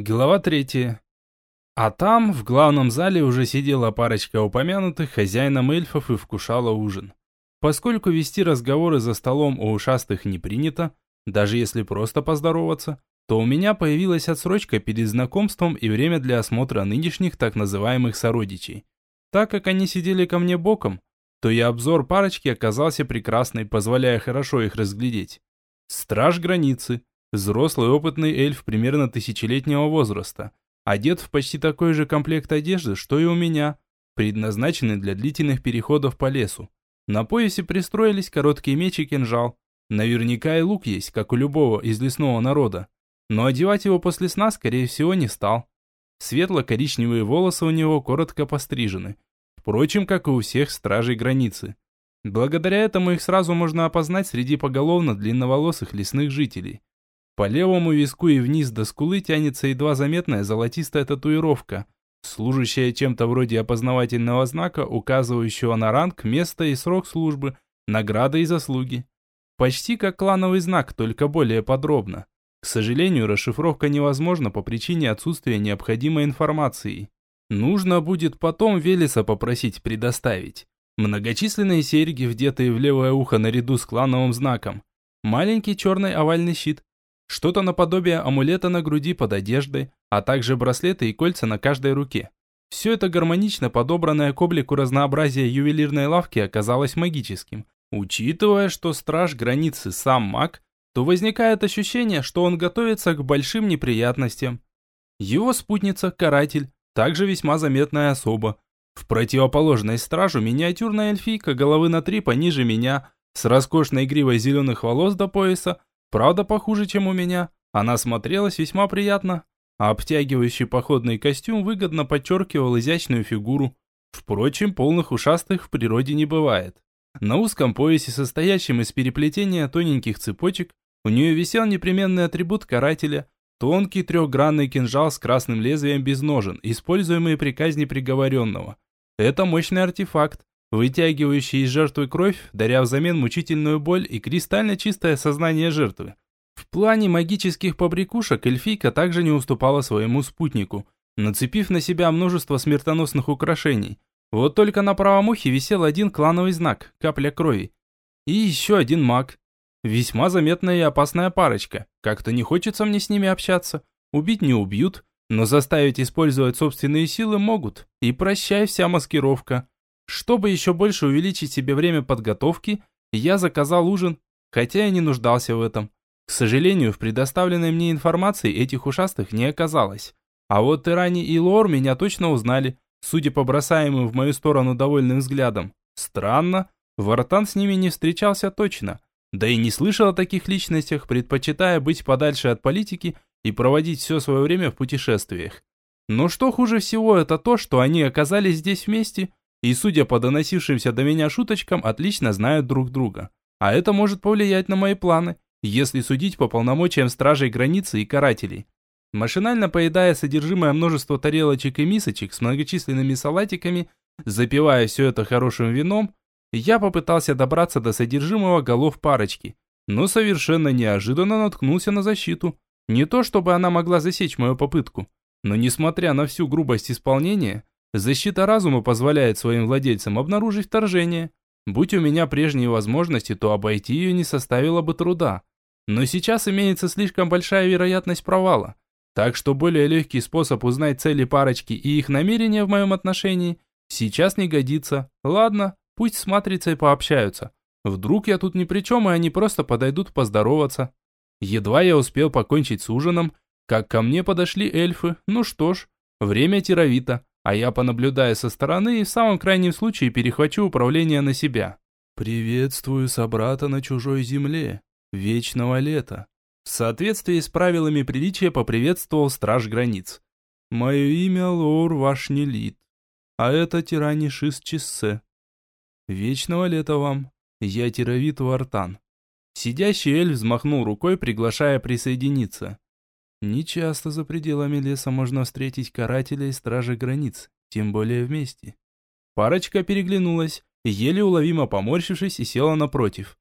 Глава третья. А там, в главном зале, уже сидела парочка упомянутых хозяином эльфов и вкушала ужин. Поскольку вести разговоры за столом у ушастых не принято, даже если просто поздороваться, то у меня появилась отсрочка перед знакомством и время для осмотра нынешних так называемых сородичей. Так как они сидели ко мне боком, то и обзор парочки оказался прекрасный, позволяя хорошо их разглядеть. Страж границы, Взрослый опытный эльф примерно тысячелетнего возраста, одет в почти такой же комплект одежды, что и у меня, предназначенный для длительных переходов по лесу. На поясе пристроились короткий меч и кинжал. Наверняка и лук есть, как у любого из лесного народа. Но одевать его после сна, скорее всего, не стал. Светло-коричневые волосы у него коротко пострижены. Впрочем, как и у всех стражей границы. Благодаря этому их сразу можно опознать среди поголовно длинноволосых лесных жителей. По левому виску и вниз до скулы тянется едва заметная золотистая татуировка, служащая чем-то вроде опознавательного знака, указывающего на ранг, место и срок службы, награды и заслуги. Почти как клановый знак, только более подробно. К сожалению, расшифровка невозможна по причине отсутствия необходимой информации. Нужно будет потом Велеса попросить предоставить. Многочисленные серьги, вдетые в левое ухо наряду с клановым знаком. Маленький черный овальный щит, что-то наподобие амулета на груди под одеждой, а также браслеты и кольца на каждой руке. Все это гармонично подобранное к облику разнообразия ювелирной лавки оказалось магическим. Учитывая, что страж границы сам маг, то возникает ощущение, что он готовится к большим неприятностям. Его спутница, каратель, также весьма заметная особа. В противоположной стражу миниатюрная эльфийка головы на три пониже меня, с роскошной гривой зеленых волос до пояса, Правда, похуже, чем у меня. Она смотрелась весьма приятно, а обтягивающий походный костюм выгодно подчеркивал изящную фигуру. Впрочем, полных ушастых в природе не бывает. На узком поясе, состоящем из переплетения тоненьких цепочек, у нее висел непременный атрибут карателя – тонкий трехгранный кинжал с красным лезвием без ножен, используемый при казни приговоренного. Это мощный артефакт, вытягивающий из жертвы кровь, даря взамен мучительную боль и кристально чистое сознание жертвы. В плане магических побрякушек эльфийка также не уступала своему спутнику, нацепив на себя множество смертоносных украшений. Вот только на правом ухе висел один клановый знак – капля крови. И еще один маг. Весьма заметная и опасная парочка. Как-то не хочется мне с ними общаться. Убить не убьют, но заставить использовать собственные силы могут. И прощай вся маскировка. Чтобы еще больше увеличить себе время подготовки, я заказал ужин, хотя и не нуждался в этом. К сожалению, в предоставленной мне информации этих ушастых не оказалось. А вот Ирани и Лор меня точно узнали, судя по бросаемым в мою сторону довольным взглядам. Странно, Вартан с ними не встречался точно. Да и не слышал о таких личностях, предпочитая быть подальше от политики и проводить все свое время в путешествиях. Но что хуже всего, это то, что они оказались здесь вместе и, судя по доносившимся до меня шуточкам, отлично знают друг друга. А это может повлиять на мои планы, если судить по полномочиям стражей границы и карателей. Машинально поедая содержимое множества тарелочек и мисочек с многочисленными салатиками, запивая все это хорошим вином, я попытался добраться до содержимого голов парочки, но совершенно неожиданно наткнулся на защиту. Не то чтобы она могла засечь мою попытку, но несмотря на всю грубость исполнения, Защита разума позволяет своим владельцам обнаружить вторжение. Будь у меня прежние возможности, то обойти ее не составило бы труда. Но сейчас имеется слишком большая вероятность провала. Так что более легкий способ узнать цели парочки и их намерения в моем отношении сейчас не годится. Ладно, пусть с матрицей пообщаются. Вдруг я тут ни при чем, и они просто подойдут поздороваться. Едва я успел покончить с ужином, как ко мне подошли эльфы. Ну что ж, время тировито а я понаблюдаю со стороны и в самом крайнем случае перехвачу управление на себя. «Приветствую собрата на чужой земле. Вечного лета». В соответствии с правилами приличия поприветствовал страж границ. «Мое имя Лор Вашнелит, а это Тиранишис Чиссе. Вечного лета вам. Я Тировит Вартан». Сидящий эльф взмахнул рукой, приглашая присоединиться. Нечасто за пределами леса можно встретить карателя и стражи границ, тем более вместе. Парочка переглянулась, еле уловимо поморщившись и села напротив.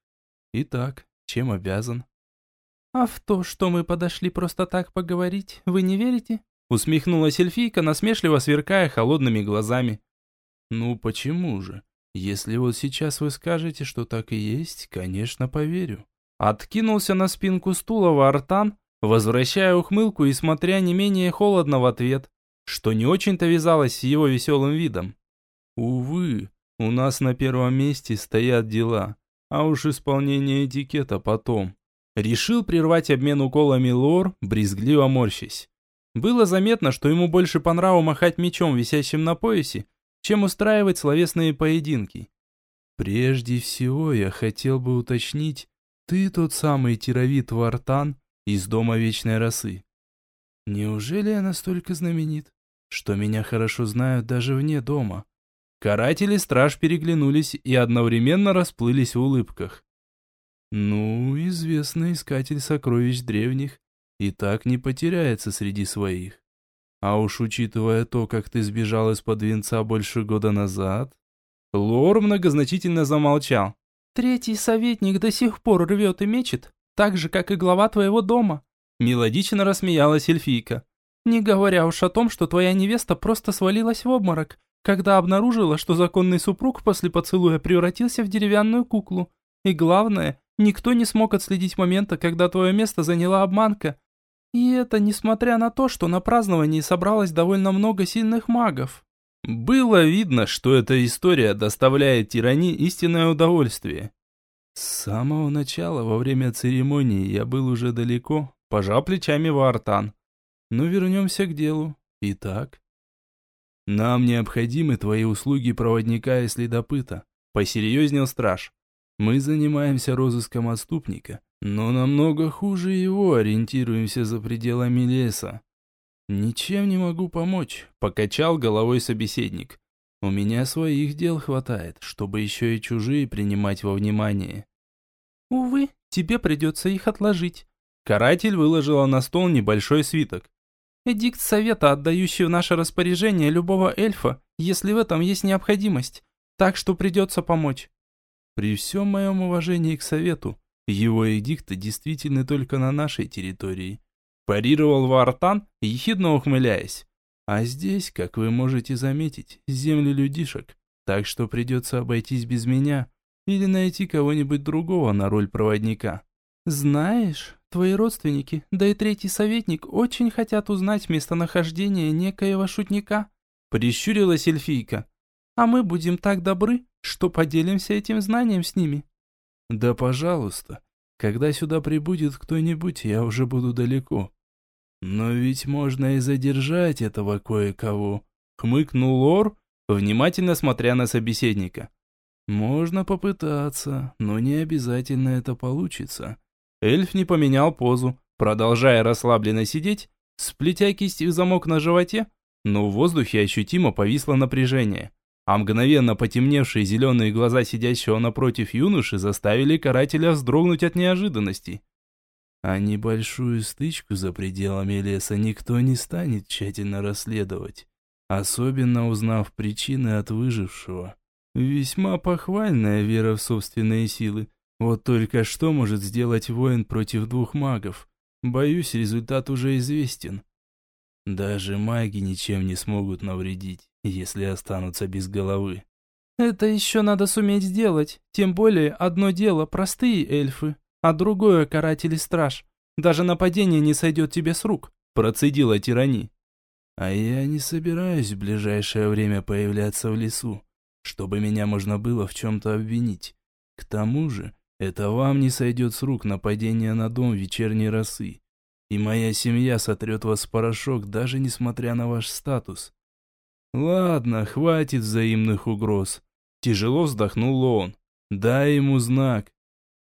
Итак, чем обязан? А в то, что мы подошли просто так поговорить, вы не верите? Усмехнулась эльфийка, насмешливо сверкая холодными глазами. «Ну почему же? Если вот сейчас вы скажете, что так и есть, конечно, поверю». Откинулся на спинку стула Вартан, возвращая ухмылку и смотря не менее холодно в ответ, что не очень-то вязалось с его веселым видом. «Увы, у нас на первом месте стоят дела, а уж исполнение этикета потом». Решил прервать обмен уколами лор, брезгливо морщась. Было заметно, что ему больше по нраву махать мечом, висящим на поясе, чем устраивать словесные поединки. «Прежде всего я хотел бы уточнить, ты тот самый тировит Вартан из Дома Вечной Росы. Неужели я настолько знаменит, что меня хорошо знают даже вне дома?» Каратели и страж переглянулись и одновременно расплылись в улыбках. «Ну, известный искатель сокровищ древних и так не потеряется среди своих. А уж учитывая то, как ты сбежал из-под венца больше года назад...» Лор многозначительно замолчал. «Третий советник до сих пор рвет и мечет, так же, как и глава твоего дома», мелодично рассмеялась эльфийка. «Не говоря уж о том, что твоя невеста просто свалилась в обморок, когда обнаружила, что законный супруг после поцелуя превратился в деревянную куклу. И главное, никто не смог отследить момента, когда твое место заняла обманка, и это несмотря на то, что на праздновании собралось довольно много сильных магов. Было видно, что эта история доставляет тирани истинное удовольствие. С самого начала, во время церемонии, я был уже далеко, пожал плечами Вартан. Но вернемся к делу. Итак, нам необходимы твои услуги проводника и следопыта, посерьезнел страж. Мы занимаемся розыском отступника, но намного хуже его ориентируемся за пределами леса. Ничем не могу помочь, покачал головой собеседник. У меня своих дел хватает, чтобы еще и чужие принимать во внимание. Увы, тебе придется их отложить. Каратель выложила на стол небольшой свиток. Эдикт совета, отдающий в наше распоряжение любого эльфа, если в этом есть необходимость. Так что придется помочь. При всем моем уважении к совету, его эдикты действительно только на нашей территории. Парировал Вартан, ехидно ухмыляясь. А здесь, как вы можете заметить, земли людишек, так что придется обойтись без меня или найти кого-нибудь другого на роль проводника. Знаешь, твои родственники, да и третий советник очень хотят узнать местонахождение некоего шутника, прищурилась эльфийка. А мы будем так добры, что поделимся этим знанием с ними. Да, пожалуйста. Когда сюда прибудет кто-нибудь, я уже буду далеко. Но ведь можно и задержать этого кое-кого. Хмыкнул Лор, внимательно смотря на собеседника. Можно попытаться, но не обязательно это получится. Эльф не поменял позу, продолжая расслабленно сидеть, сплетя кисть в замок на животе, но в воздухе ощутимо повисло напряжение а мгновенно потемневшие зеленые глаза сидящего напротив юноши заставили карателя вздрогнуть от неожиданности. А небольшую стычку за пределами леса никто не станет тщательно расследовать, особенно узнав причины от выжившего. Весьма похвальная вера в собственные силы. Вот только что может сделать воин против двух магов? Боюсь, результат уже известен. Даже маги ничем не смогут навредить, если останутся без головы. Это еще надо суметь сделать. Тем более, одно дело простые эльфы, а другое каратель и страж. Даже нападение не сойдет тебе с рук, процедила тирани. А я не собираюсь в ближайшее время появляться в лесу, чтобы меня можно было в чем-то обвинить. К тому же, это вам не сойдет с рук нападение на дом вечерней росы и моя семья сотрет вас в порошок, даже несмотря на ваш статус. Ладно, хватит взаимных угроз. Тяжело вздохнул он. Дай ему знак.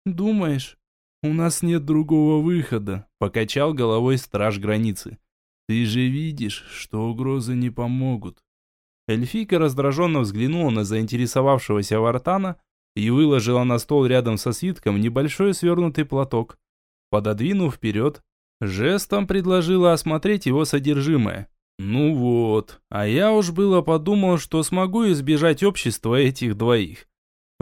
Думаешь, у нас нет другого выхода, покачал головой страж границы. Ты же видишь, что угрозы не помогут. Эльфийка раздраженно взглянула на заинтересовавшегося Вартана и выложила на стол рядом со свитком небольшой свернутый платок. Пододвинув вперед, Жестом предложила осмотреть его содержимое. Ну вот, а я уж было подумал, что смогу избежать общества этих двоих.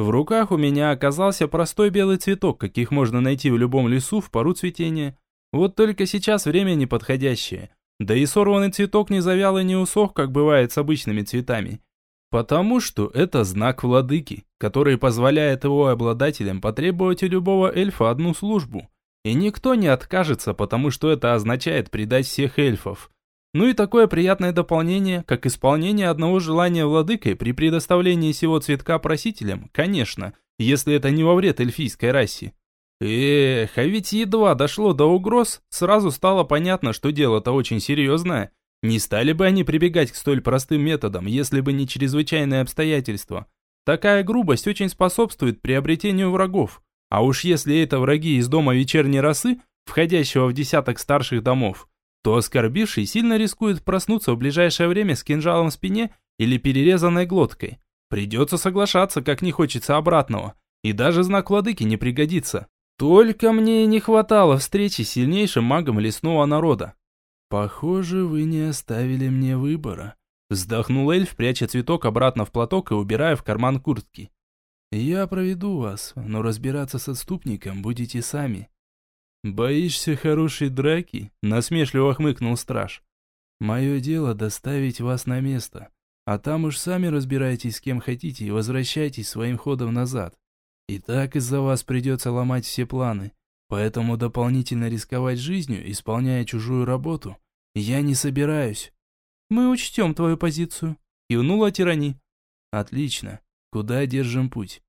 В руках у меня оказался простой белый цветок, каких можно найти в любом лесу в пару цветения. Вот только сейчас время неподходящее. Да и сорванный цветок не завял и не усох, как бывает с обычными цветами. Потому что это знак владыки, который позволяет его обладателям потребовать у любого эльфа одну службу. И никто не откажется, потому что это означает предать всех эльфов. Ну и такое приятное дополнение, как исполнение одного желания владыкой при предоставлении сего цветка просителям, конечно, если это не во вред эльфийской расе. Эх, а ведь едва дошло до угроз, сразу стало понятно, что дело-то очень серьезное. Не стали бы они прибегать к столь простым методам, если бы не чрезвычайные обстоятельства. Такая грубость очень способствует приобретению врагов. А уж если это враги из дома вечерней росы, входящего в десяток старших домов, то оскорбивший сильно рискует проснуться в ближайшее время с кинжалом в спине или перерезанной глоткой. Придется соглашаться, как не хочется обратного. И даже знак владыки не пригодится. Только мне не хватало встречи с сильнейшим магом лесного народа. «Похоже, вы не оставили мне выбора», – вздохнул эльф, пряча цветок обратно в платок и убирая в карман куртки. «Я проведу вас, но разбираться с отступником будете сами». «Боишься хорошей драки?» – насмешливо хмыкнул страж. «Мое дело доставить вас на место, а там уж сами разбирайтесь с кем хотите и возвращайтесь своим ходом назад. И так из-за вас придется ломать все планы, поэтому дополнительно рисковать жизнью, исполняя чужую работу, я не собираюсь». «Мы учтем твою позицию», – кивнула тирани. «Отлично. Куда держим путь?»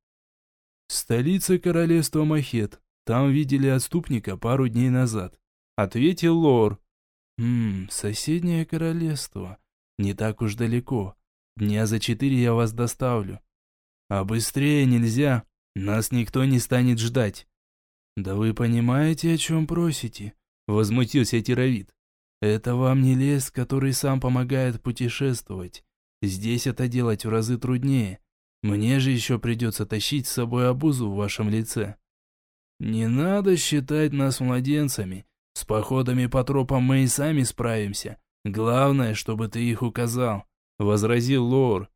«Столица королевства Махет», там видели отступника пару дней назад. Ответил Лор. Хм, соседнее королевство. Не так уж далеко. Дня за четыре я вас доставлю. А быстрее нельзя. Нас никто не станет ждать. Да вы понимаете, о чем просите? Возмутился Тировид. Это вам не лес, который сам помогает путешествовать. Здесь это делать в разы труднее. Мне же еще придется тащить с собой обузу в вашем лице. «Не надо считать нас младенцами. С походами по тропам мы и сами справимся. Главное, чтобы ты их указал», — возразил Лор.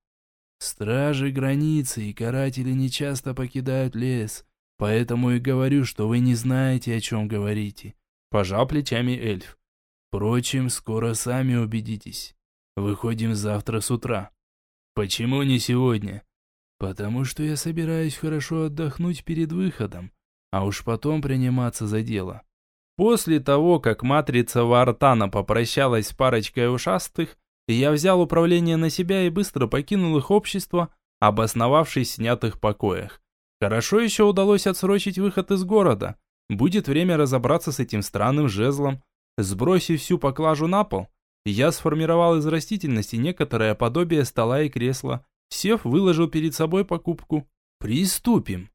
«Стражи границы и каратели нечасто покидают лес, поэтому и говорю, что вы не знаете, о чем говорите», — пожал плечами эльф. «Впрочем, скоро сами убедитесь. Выходим завтра с утра». «Почему не сегодня?» «Потому что я собираюсь хорошо отдохнуть перед выходом а уж потом приниматься за дело. После того, как матрица Вартана попрощалась с парочкой ушастых, я взял управление на себя и быстро покинул их общество, обосновавшись в снятых покоях. Хорошо еще удалось отсрочить выход из города. Будет время разобраться с этим странным жезлом. Сбросив всю поклажу на пол, я сформировал из растительности некоторое подобие стола и кресла. Сев, выложил перед собой покупку. Приступим.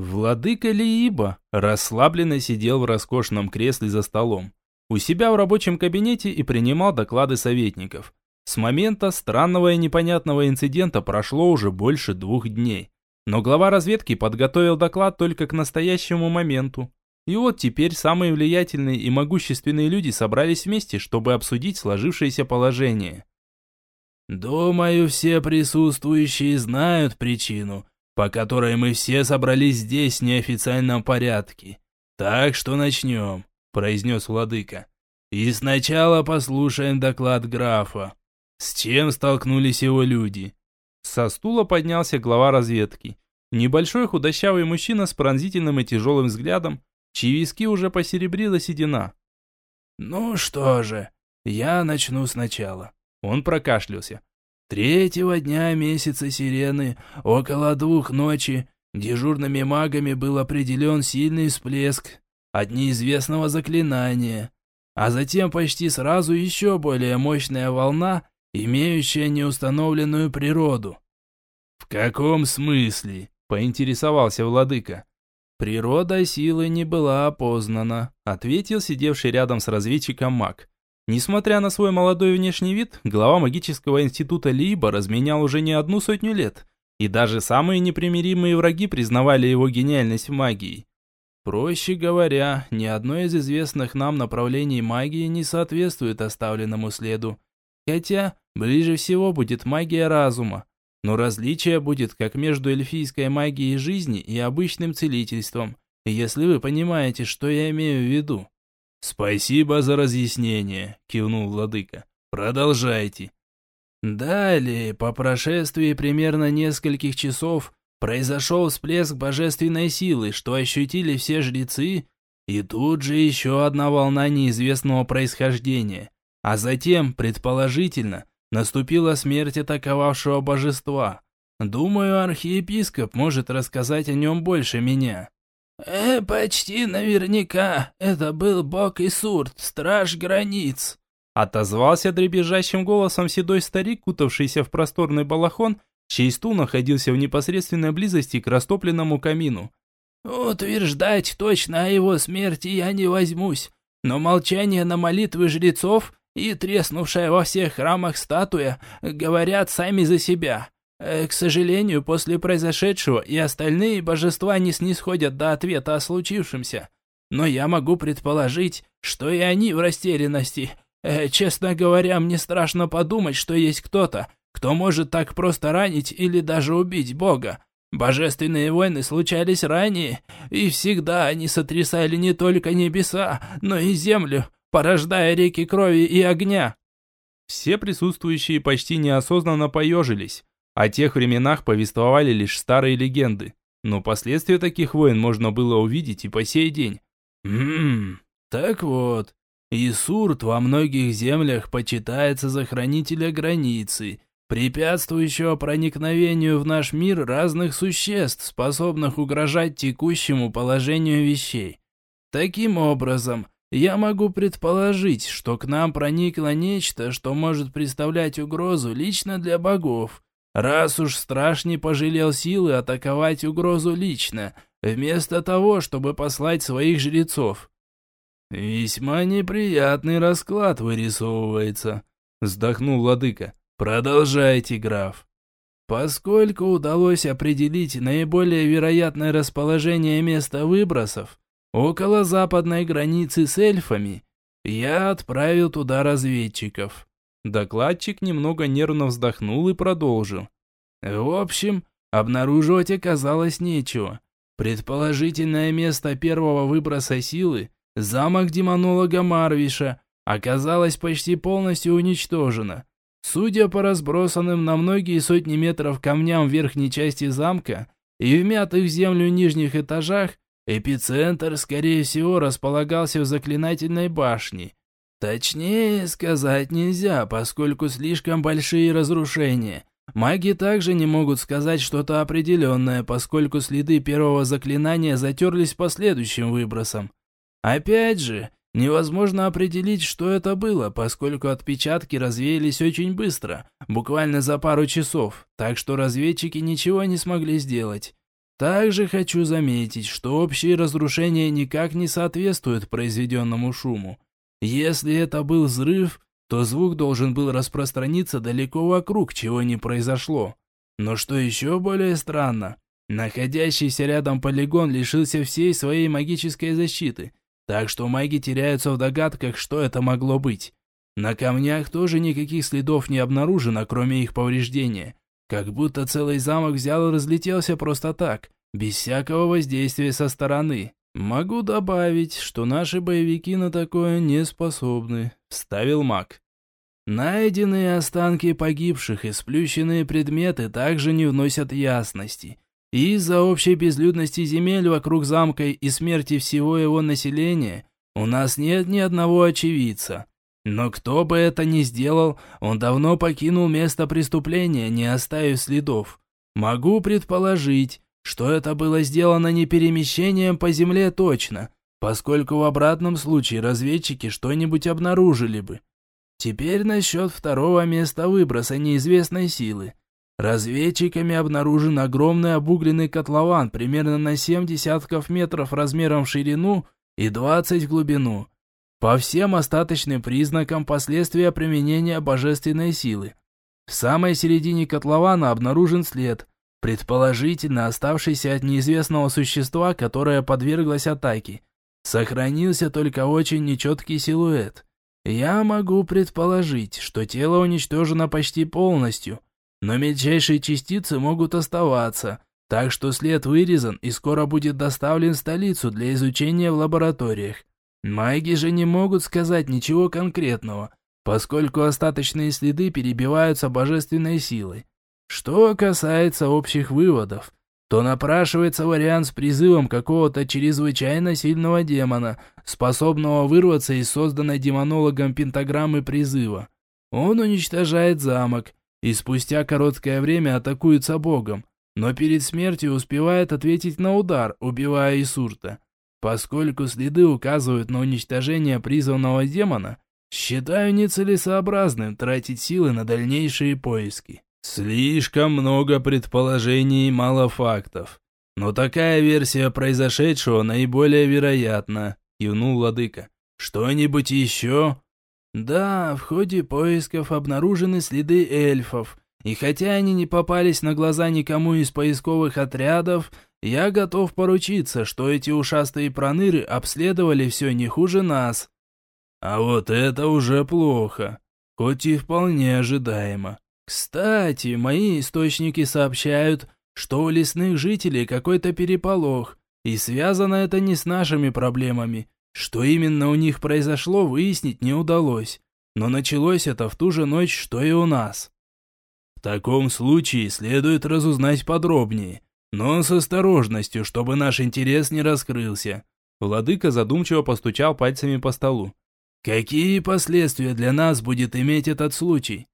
Владыка Лииба расслабленно сидел в роскошном кресле за столом, у себя в рабочем кабинете и принимал доклады советников. С момента странного и непонятного инцидента прошло уже больше двух дней. Но глава разведки подготовил доклад только к настоящему моменту. И вот теперь самые влиятельные и могущественные люди собрались вместе, чтобы обсудить сложившееся положение. «Думаю, все присутствующие знают причину, по которой мы все собрались здесь в неофициальном порядке. Так что начнем», – произнес владыка. «И сначала послушаем доклад графа. С чем столкнулись его люди?» Со стула поднялся глава разведки. Небольшой худощавый мужчина с пронзительным и тяжелым взглядом, чьи виски уже посеребрила седина. «Ну что же, я начну сначала». Он прокашлялся. Третьего дня месяца Сирены, около двух ночи, дежурными магами был определен сильный всплеск от неизвестного заклинания, а затем почти сразу еще более мощная волна, имеющая неустановленную природу. «В каком смысле?» – поинтересовался владыка. «Природа силы не была опознана», – ответил сидевший рядом с разведчиком маг. Несмотря на свой молодой внешний вид, глава магического института Либа разменял уже не одну сотню лет, и даже самые непримиримые враги признавали его гениальность в магии. Проще говоря, ни одно из известных нам направлений магии не соответствует оставленному следу. Хотя, ближе всего будет магия разума. но различие будет как между эльфийской магией жизни и обычным целительством, если вы понимаете, что я имею в виду». «Спасибо за разъяснение», – кивнул владыка. «Продолжайте». Далее, по прошествии примерно нескольких часов, произошел всплеск божественной силы, что ощутили все жрецы, и тут же еще одна волна неизвестного происхождения. А затем, предположительно, наступила смерть атаковавшего божества. Думаю, архиепископ может рассказать о нем больше меня. «Э, почти наверняка, это был бог Исурт, страж границ», отозвался дребезжащим голосом седой старик, кутавшийся в просторный балахон, чей стул находился в непосредственной близости к растопленному камину. «Утверждать точно о его смерти я не возьмусь, но молчание на молитвы жрецов и треснувшая во всех храмах статуя говорят сами за себя. Э, к сожалению, после произошедшего и остальные божества не снисходят до ответа о случившемся. Но я могу предположить, что и они в растерянности. Э, честно говоря, мне страшно подумать, что есть кто-то, кто может так просто ранить или даже убить Бога. Божественные войны случались ранее, и всегда они сотрясали не только небеса, но и землю, порождая реки крови и огня. Все присутствующие почти неосознанно поежились. О тех временах повествовали лишь старые легенды, но последствия таких войн можно было увидеть и по сей день. Ммм, так вот, Исурт во многих землях почитается за хранителя границы, препятствующего проникновению в наш мир разных существ, способных угрожать текущему положению вещей. Таким образом, я могу предположить, что к нам проникло нечто, что может представлять угрозу лично для богов, раз уж страж не пожалел силы атаковать угрозу лично, вместо того, чтобы послать своих жрецов. «Весьма неприятный расклад вырисовывается», — вздохнул владыка. «Продолжайте, граф». Поскольку удалось определить наиболее вероятное расположение места выбросов, около западной границы с эльфами, я отправил туда разведчиков. Докладчик немного нервно вздохнул и продолжил. В общем, обнаруживать оказалось нечего. Предположительное место первого выброса силы, замок демонолога Марвиша, оказалось почти полностью уничтожено. Судя по разбросанным на многие сотни метров камням верхней части замка и вмятых в землю нижних этажах, эпицентр, скорее всего, располагался в заклинательной башне. Точнее сказать нельзя, поскольку слишком большие разрушения. Маги также не могут сказать что-то определенное, поскольку следы первого заклинания затерлись последующим выбросом. Опять же, невозможно определить, что это было, поскольку отпечатки развеялись очень быстро, буквально за пару часов, так что разведчики ничего не смогли сделать. Также хочу заметить, что общие разрушения никак не соответствуют произведенному шуму. Если это был взрыв, то звук должен был распространиться далеко вокруг, чего не произошло. Но что еще более странно, находящийся рядом полигон лишился всей своей магической защиты, так что маги теряются в догадках, что это могло быть. На камнях тоже никаких следов не обнаружено, кроме их повреждения. Как будто целый замок взял и разлетелся просто так, без всякого воздействия со стороны. «Могу добавить, что наши боевики на такое не способны», – вставил маг. Найденные останки погибших и сплющенные предметы также не вносят ясности. Из-за общей безлюдности земель вокруг замка и смерти всего его населения у нас нет ни одного очевидца. Но кто бы это ни сделал, он давно покинул место преступления, не оставив следов. Могу предположить, что это было сделано не перемещением по земле точно, поскольку в обратном случае разведчики что-нибудь обнаружили бы. Теперь насчет второго места выброса неизвестной силы. Разведчиками обнаружен огромный обугленный котлован примерно на 7 десятков метров размером в ширину и 20 в глубину. По всем остаточным признакам последствия применения божественной силы. В самой середине котлована обнаружен след, предположительно оставшийся от неизвестного существа, которое подверглось атаке. Сохранился только очень нечеткий силуэт. Я могу предположить, что тело уничтожено почти полностью, но мельчайшие частицы могут оставаться, так что след вырезан и скоро будет доставлен в столицу для изучения в лабораториях. Маги же не могут сказать ничего конкретного, поскольку остаточные следы перебиваются божественной силой. Что касается общих выводов, то напрашивается вариант с призывом какого-то чрезвычайно сильного демона, способного вырваться из созданной демонологом пентаграммы призыва. Он уничтожает замок и спустя короткое время атакуется богом, но перед смертью успевает ответить на удар, убивая Исурта. Поскольку следы указывают на уничтожение призванного демона, считаю нецелесообразным тратить силы на дальнейшие поиски. Слишком много предположений и мало фактов. Но такая версия произошедшего наиболее вероятна, кивнул владыка. Что-нибудь еще? Да, в ходе поисков обнаружены следы эльфов, и хотя они не попались на глаза никому из поисковых отрядов, я готов поручиться, что эти ушастые проныры обследовали все не хуже нас. А вот это уже плохо, хоть и вполне ожидаемо. Кстати, мои источники сообщают, что у лесных жителей какой-то переполох, и связано это не с нашими проблемами. Что именно у них произошло, выяснить не удалось. Но началось это в ту же ночь, что и у нас. В таком случае следует разузнать подробнее, но с осторожностью, чтобы наш интерес не раскрылся. Владыка задумчиво постучал пальцами по столу. Какие последствия для нас будет иметь этот случай?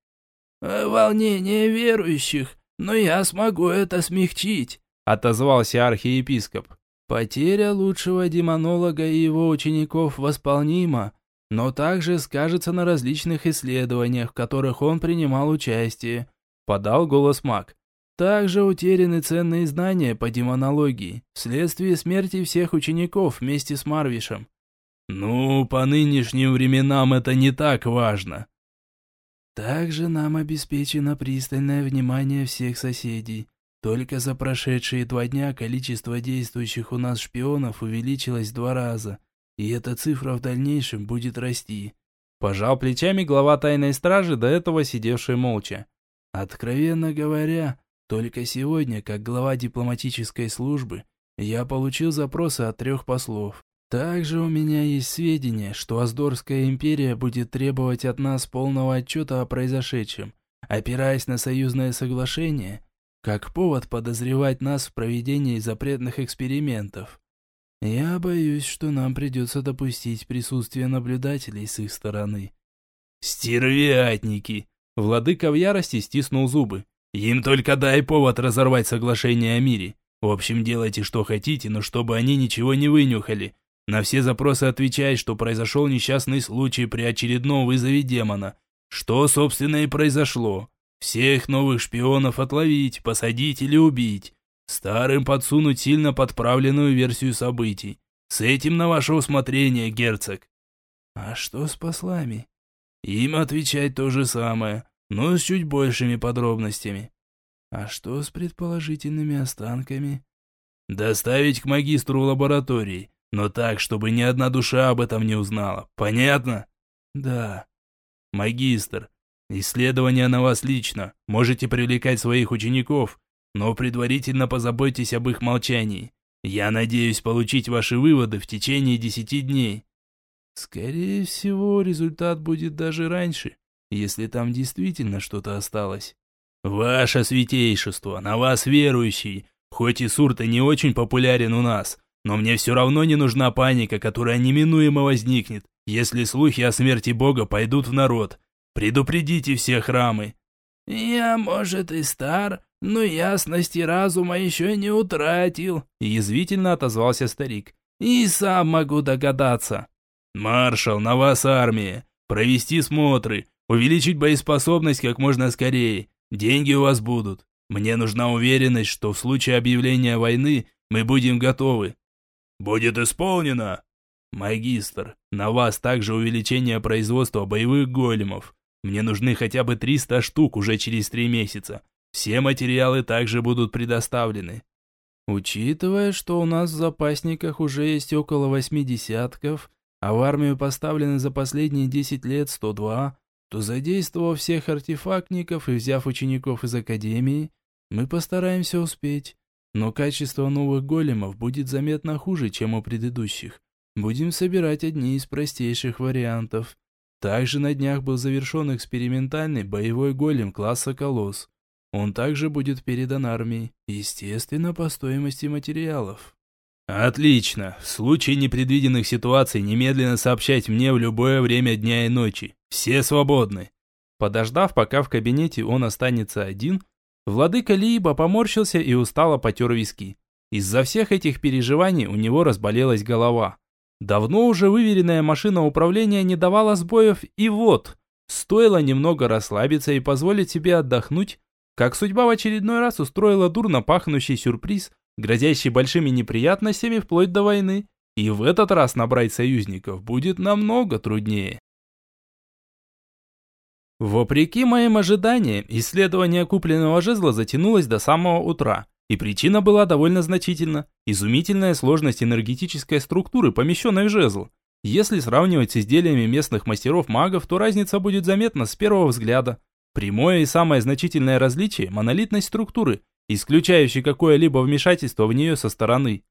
Э, «Волнение верующих, но я смогу это смягчить», — отозвался архиепископ. «Потеря лучшего демонолога и его учеников восполнима, но также скажется на различных исследованиях, в которых он принимал участие», — подал голос маг. «Также утеряны ценные знания по демонологии, вследствие смерти всех учеников вместе с Марвишем». «Ну, по нынешним временам это не так важно», также нам обеспечено пристальное внимание всех соседей. Только за прошедшие два дня количество действующих у нас шпионов увеличилось в два раза, и эта цифра в дальнейшем будет расти. Пожал плечами глава тайной стражи, до этого сидевший молча. Откровенно говоря, только сегодня, как глава дипломатической службы, я получил запросы от трех послов. Также у меня есть сведения, что Аздорская империя будет требовать от нас полного отчета о произошедшем, опираясь на союзное соглашение, как повод подозревать нас в проведении запретных экспериментов. Я боюсь, что нам придется допустить присутствие наблюдателей с их стороны. «Стервятники!» Владыка в ярости стиснул зубы. «Им только дай повод разорвать соглашение о мире. В общем, делайте, что хотите, но чтобы они ничего не вынюхали. На все запросы отвечай, что произошел несчастный случай при очередном вызове демона. Что, собственно, и произошло. Всех новых шпионов отловить, посадить или убить. Старым подсунуть сильно подправленную версию событий. С этим на ваше усмотрение, герцог. А что с послами? Им отвечать то же самое, но с чуть большими подробностями. А что с предположительными останками? Доставить к магистру лаборатории но так, чтобы ни одна душа об этом не узнала. Понятно? Да. Магистр, исследования на вас лично. Можете привлекать своих учеников, но предварительно позаботьтесь об их молчании. Я надеюсь получить ваши выводы в течение десяти дней. Скорее всего, результат будет даже раньше, если там действительно что-то осталось. Ваше святейшество, на вас верующий, хоть и Сурта не очень популярен у нас, но мне все равно не нужна паника, которая неминуемо возникнет, если слухи о смерти Бога пойдут в народ. Предупредите все храмы. Я, может, и стар, но ясности разума еще не утратил, язвительно отозвался старик. И сам могу догадаться. Маршал, на вас армия. Провести смотры, увеличить боеспособность как можно скорее. Деньги у вас будут. Мне нужна уверенность, что в случае объявления войны мы будем готовы. «Будет исполнено!» «Магистр, на вас также увеличение производства боевых големов. Мне нужны хотя бы 300 штук уже через три месяца. Все материалы также будут предоставлены». «Учитывая, что у нас в запасниках уже есть около восьми десятков, а в армию поставлены за последние 10 лет 102, то задействовав всех артефактников и взяв учеников из Академии, мы постараемся успеть. Но качество новых големов будет заметно хуже, чем у предыдущих. Будем собирать одни из простейших вариантов. Также на днях был завершен экспериментальный боевой голем класса «Колосс». Он также будет передан армии, естественно, по стоимости материалов. Отлично. В случае непредвиденных ситуаций немедленно сообщать мне в любое время дня и ночи. Все свободны. Подождав, пока в кабинете он останется один, владыка Лииба поморщился и устало потер виски. Из-за всех этих переживаний у него разболелась голова. Давно уже выверенная машина управления не давала сбоев, и вот, стоило немного расслабиться и позволить себе отдохнуть, как судьба в очередной раз устроила дурно пахнущий сюрприз, грозящий большими неприятностями вплоть до войны. И в этот раз набрать союзников будет намного труднее. Вопреки моим ожиданиям, исследование купленного жезла затянулось до самого утра. И причина была довольно значительна. Изумительная сложность энергетической структуры, помещенной в жезл. Если сравнивать с изделиями местных мастеров-магов, то разница будет заметна с первого взгляда. Прямое и самое значительное различие – монолитность структуры, исключающей какое-либо вмешательство в нее со стороны.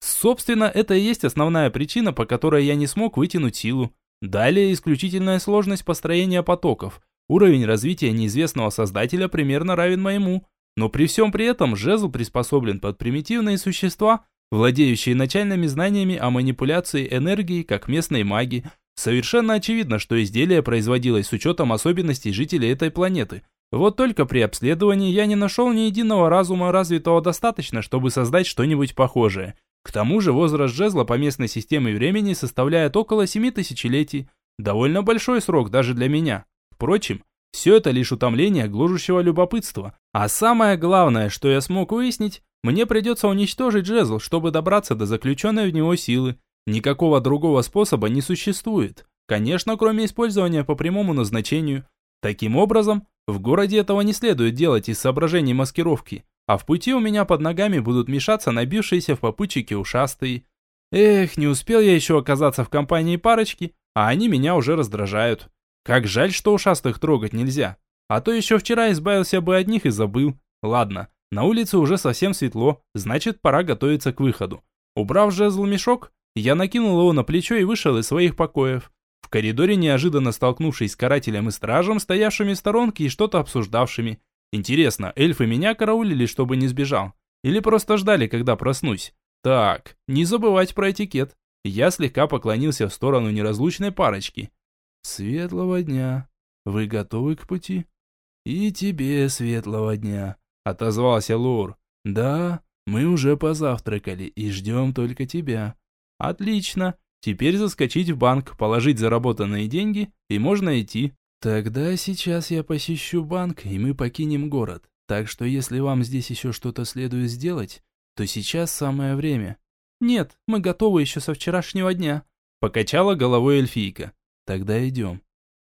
Собственно, это и есть основная причина, по которой я не смог вытянуть силу. Далее исключительная сложность построения потоков. Уровень развития неизвестного создателя примерно равен моему, но при всем при этом жезл приспособлен под примитивные существа, владеющие начальными знаниями о манипуляции энергией, как местной маги. Совершенно очевидно, что изделие производилось с учетом особенностей жителей этой планеты. Вот только при обследовании я не нашел ни единого разума, развитого достаточно, чтобы создать что-нибудь похожее. К тому же возраст жезла по местной системе времени составляет около 7 тысячелетий. Довольно большой срок даже для меня. Впрочем, все это лишь утомление гложущего любопытства. А самое главное, что я смог выяснить, мне придется уничтожить жезл, чтобы добраться до заключенной в него силы. Никакого другого способа не существует. Конечно, кроме использования по прямому назначению. Таким образом, в городе этого не следует делать из соображений маскировки, а в пути у меня под ногами будут мешаться набившиеся в попутчики ушастые. Эх, не успел я еще оказаться в компании парочки, а они меня уже раздражают. Как жаль, что ушастых трогать нельзя. А то еще вчера избавился бы от них и забыл. Ладно, на улице уже совсем светло, значит пора готовиться к выходу. Убрав жезл мешок, я накинул его на плечо и вышел из своих покоев. В коридоре, неожиданно столкнувшись с карателем и стражем, стоявшими в сторонке и что-то обсуждавшими. Интересно, эльфы меня караулили, чтобы не сбежал? Или просто ждали, когда проснусь? Так, не забывать про этикет. Я слегка поклонился в сторону неразлучной парочки. «Светлого дня. Вы готовы к пути?» «И тебе светлого дня», — отозвался Лор. «Да, мы уже позавтракали и ждем только тебя». «Отлично. Теперь заскочить в банк, положить заработанные деньги, и можно идти». «Тогда сейчас я посещу банк, и мы покинем город. Так что если вам здесь еще что-то следует сделать, то сейчас самое время». «Нет, мы готовы еще со вчерашнего дня», — покачала головой эльфийка. Тогда идем.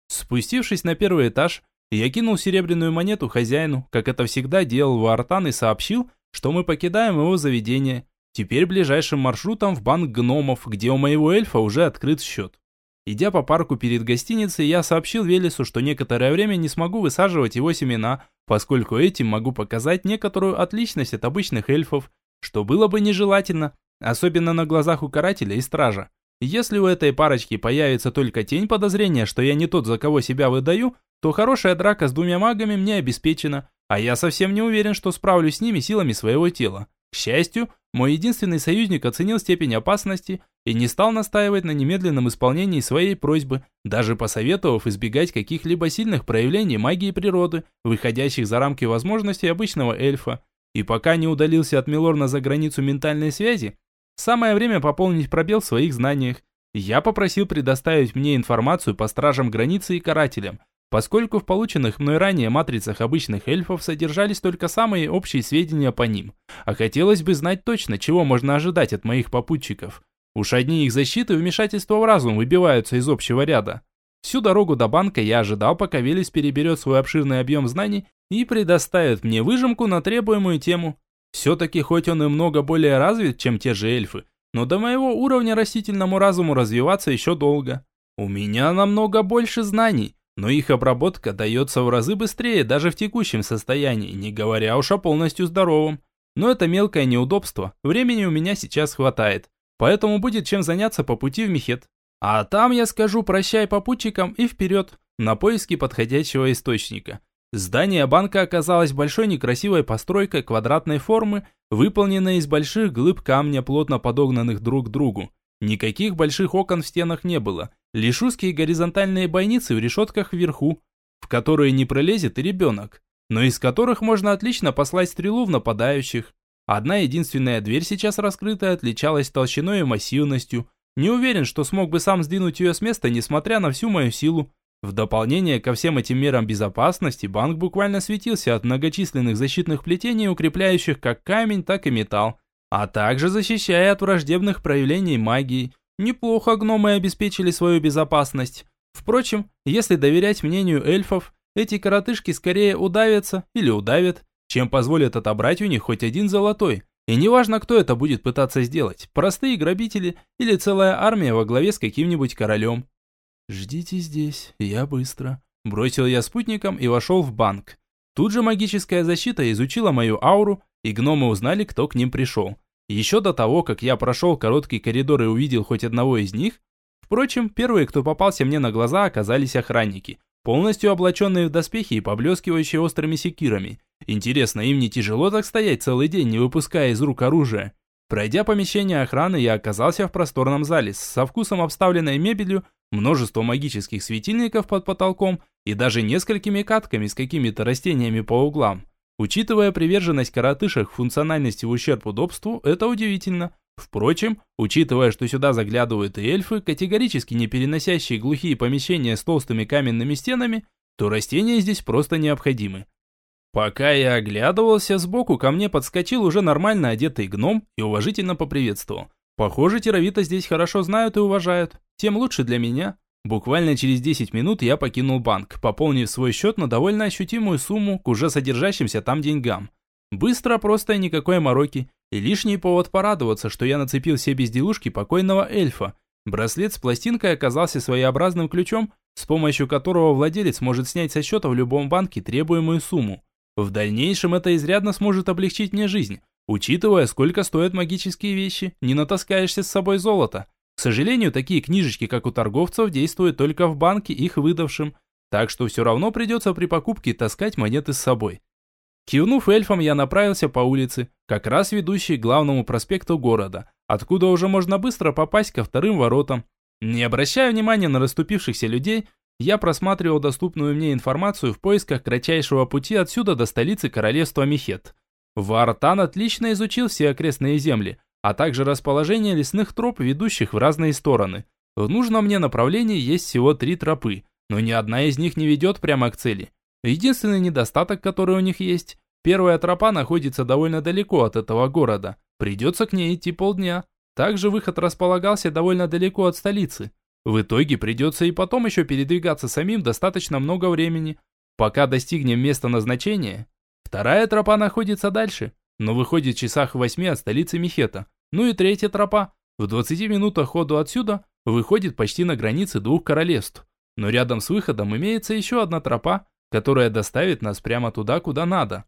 Спустившись на первый этаж, я кинул серебряную монету хозяину, как это всегда делал Вартан и сообщил, что мы покидаем его заведение. Теперь ближайшим маршрутом в банк гномов, где у моего эльфа уже открыт счет. Идя по парку перед гостиницей, я сообщил Велесу, что некоторое время не смогу высаживать его семена, поскольку этим могу показать некоторую отличность от обычных эльфов, что было бы нежелательно, особенно на глазах у карателя и стража. Если у этой парочки появится только тень подозрения, что я не тот, за кого себя выдаю, то хорошая драка с двумя магами мне обеспечена, а я совсем не уверен, что справлюсь с ними силами своего тела. К счастью, мой единственный союзник оценил степень опасности и не стал настаивать на немедленном исполнении своей просьбы, даже посоветовав избегать каких-либо сильных проявлений магии природы, выходящих за рамки возможностей обычного эльфа. И пока не удалился от Милорна за границу ментальной связи, Самое время пополнить пробел в своих знаниях. Я попросил предоставить мне информацию по стражам границы и карателям, поскольку в полученных мной ранее матрицах обычных эльфов содержались только самые общие сведения по ним. А хотелось бы знать точно, чего можно ожидать от моих попутчиков. Уж одни их защиты и вмешательства в разум выбиваются из общего ряда. Всю дорогу до банка я ожидал, пока Велес переберет свой обширный объем знаний и предоставит мне выжимку на требуемую тему. Все-таки хоть он и много более развит, чем те же эльфы, но до моего уровня растительному разуму развиваться еще долго. У меня намного больше знаний, но их обработка дается в разы быстрее даже в текущем состоянии, не говоря уж о полностью здоровом. Но это мелкое неудобство, времени у меня сейчас хватает, поэтому будет чем заняться по пути в Мехет. А там я скажу прощай попутчикам и вперед, на поиски подходящего источника. Здание банка оказалось большой некрасивой постройкой квадратной формы, выполненной из больших глыб камня, плотно подогнанных друг к другу. Никаких больших окон в стенах не было, лишь узкие горизонтальные бойницы в решетках вверху, в которые не пролезет и ребенок, но из которых можно отлично послать стрелу в нападающих. Одна единственная дверь сейчас раскрытая отличалась толщиной и массивностью. Не уверен, что смог бы сам сдвинуть ее с места, несмотря на всю мою силу. В дополнение ко всем этим мерам безопасности, банк буквально светился от многочисленных защитных плетений, укрепляющих как камень, так и металл, а также защищая от враждебных проявлений магии. Неплохо гномы обеспечили свою безопасность. Впрочем, если доверять мнению эльфов, эти коротышки скорее удавятся или удавят, чем позволят отобрать у них хоть один золотой. И неважно, кто это будет пытаться сделать, простые грабители или целая армия во главе с каким-нибудь королем. «Ждите здесь, я быстро», – бросил я спутником и вошел в банк. Тут же магическая защита изучила мою ауру, и гномы узнали, кто к ним пришел. Еще до того, как я прошел короткий коридор и увидел хоть одного из них, впрочем, первые, кто попался мне на глаза, оказались охранники, полностью облаченные в доспехи и поблескивающие острыми секирами. Интересно, им не тяжело так стоять целый день, не выпуская из рук оружия? Пройдя помещение охраны, я оказался в просторном зале со вкусом обставленной мебелью, множество магических светильников под потолком и даже несколькими катками с какими-то растениями по углам. Учитывая приверженность коротышек функциональности в ущерб удобству, это удивительно. Впрочем, учитывая, что сюда заглядывают и эльфы, категорически не переносящие глухие помещения с толстыми каменными стенами, то растения здесь просто необходимы. Пока я оглядывался, сбоку ко мне подскочил уже нормально одетый гном и уважительно поприветствовал. Похоже, тировита здесь хорошо знают и уважают. Тем лучше для меня. Буквально через 10 минут я покинул банк, пополнив свой счет на довольно ощутимую сумму к уже содержащимся там деньгам. Быстро, просто и никакой мороки. И лишний повод порадоваться, что я нацепил все безделушки покойного эльфа. Браслет с пластинкой оказался своеобразным ключом, с помощью которого владелец может снять со счета в любом банке требуемую сумму. В дальнейшем это изрядно сможет облегчить мне жизнь, Учитывая, сколько стоят магические вещи, не натаскаешься с собой золото. К сожалению, такие книжечки, как у торговцев, действуют только в банке их выдавшим, так что все равно придется при покупке таскать монеты с собой. Кивнув эльфом, я направился по улице, как раз ведущей к главному проспекту города, откуда уже можно быстро попасть ко вторым воротам. Не обращая внимания на расступившихся людей, я просматривал доступную мне информацию в поисках кратчайшего пути отсюда до столицы королевства Мехет. Вартан отлично изучил все окрестные земли, а также расположение лесных троп, ведущих в разные стороны. В нужном мне направлении есть всего три тропы, но ни одна из них не ведет прямо к цели. Единственный недостаток, который у них есть, первая тропа находится довольно далеко от этого города, придется к ней идти полдня. Также выход располагался довольно далеко от столицы. В итоге придется и потом еще передвигаться самим достаточно много времени. Пока достигнем места назначения, Вторая тропа находится дальше, но выходит в часах восьми от столицы Мехета. Ну и третья тропа, в 20 минутах ходу отсюда, выходит почти на границе двух королевств. Но рядом с выходом имеется еще одна тропа, которая доставит нас прямо туда, куда надо.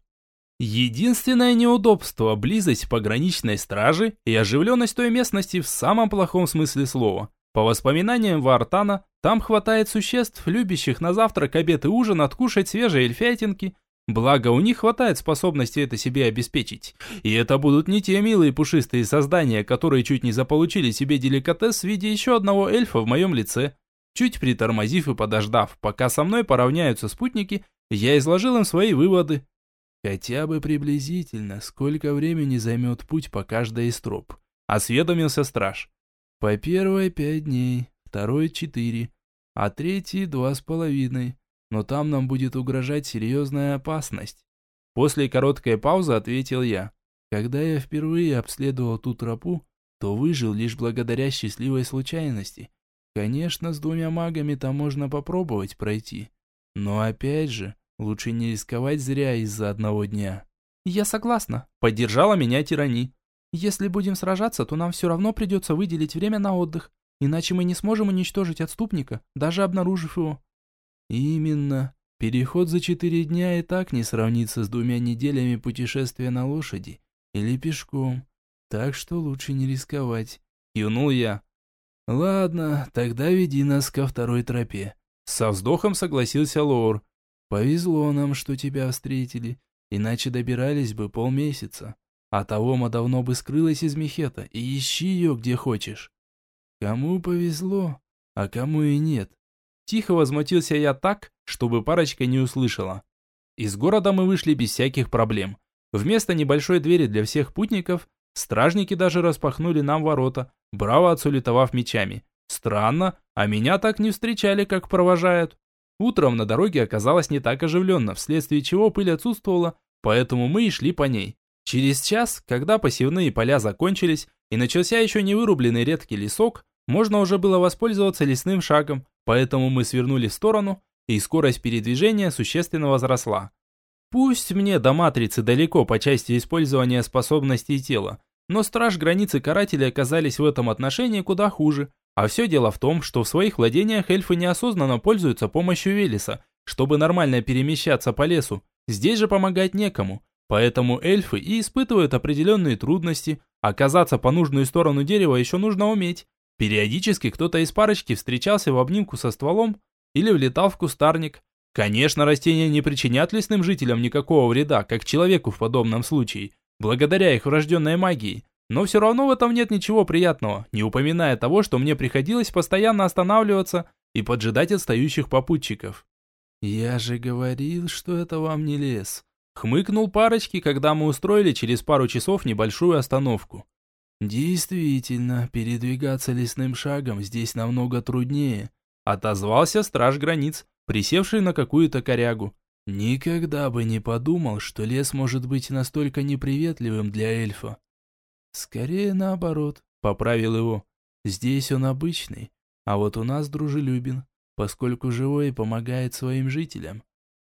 Единственное неудобство – близость пограничной стражи и оживленность той местности в самом плохом смысле слова. По воспоминаниям Вартана, там хватает существ, любящих на завтрак, обед и ужин откушать свежие эльфятинки – Благо, у них хватает способности это себе обеспечить. И это будут не те милые пушистые создания, которые чуть не заполучили себе деликатес в виде еще одного эльфа в моем лице. Чуть притормозив и подождав, пока со мной поравняются спутники, я изложил им свои выводы. Хотя бы приблизительно, сколько времени займет путь по каждой из троп. Осведомился страж. По первой пять дней, второй четыре, а третий два с половиной но там нам будет угрожать серьезная опасность. После короткой паузы ответил я. Когда я впервые обследовал ту тропу, то выжил лишь благодаря счастливой случайности. Конечно, с двумя магами там можно попробовать пройти. Но опять же, лучше не рисковать зря из-за одного дня. Я согласна, поддержала меня тирани. Если будем сражаться, то нам все равно придется выделить время на отдых, иначе мы не сможем уничтожить отступника, даже обнаружив его. Именно. Переход за четыре дня и так не сравнится с двумя неделями путешествия на лошади или пешком. Так что лучше не рисковать. Кивнул я. Ладно, тогда веди нас ко второй тропе. Со вздохом согласился Лор. Повезло нам, что тебя встретили, иначе добирались бы полмесяца. А Таома давно бы скрылась из Мехета, и ищи ее где хочешь. Кому повезло, а кому и нет. Тихо возмутился я так, чтобы парочка не услышала. Из города мы вышли без всяких проблем. Вместо небольшой двери для всех путников, стражники даже распахнули нам ворота, браво отсулетовав мечами. Странно, а меня так не встречали, как провожают. Утром на дороге оказалось не так оживленно, вследствие чего пыль отсутствовала, поэтому мы и шли по ней. Через час, когда посевные поля закончились и начался еще не вырубленный редкий лесок, можно уже было воспользоваться лесным шагом, поэтому мы свернули в сторону, и скорость передвижения существенно возросла. Пусть мне до матрицы далеко по части использования способностей тела, но страж границы каратели оказались в этом отношении куда хуже. А все дело в том, что в своих владениях эльфы неосознанно пользуются помощью Велеса, чтобы нормально перемещаться по лесу. Здесь же помогать некому. Поэтому эльфы и испытывают определенные трудности. Оказаться по нужную сторону дерева еще нужно уметь. Периодически кто-то из парочки встречался в обнимку со стволом или влетал в кустарник. Конечно, растения не причинят лесным жителям никакого вреда, как человеку в подобном случае, благодаря их врожденной магии. Но все равно в этом нет ничего приятного, не упоминая того, что мне приходилось постоянно останавливаться и поджидать отстающих попутчиков. «Я же говорил, что это вам не лес», — хмыкнул парочки, когда мы устроили через пару часов небольшую остановку. «Действительно, передвигаться лесным шагом здесь намного труднее», отозвался страж границ, присевший на какую-то корягу. «Никогда бы не подумал, что лес может быть настолько неприветливым для эльфа». «Скорее наоборот», — поправил его. «Здесь он обычный, а вот у нас дружелюбен, поскольку живой и помогает своим жителям».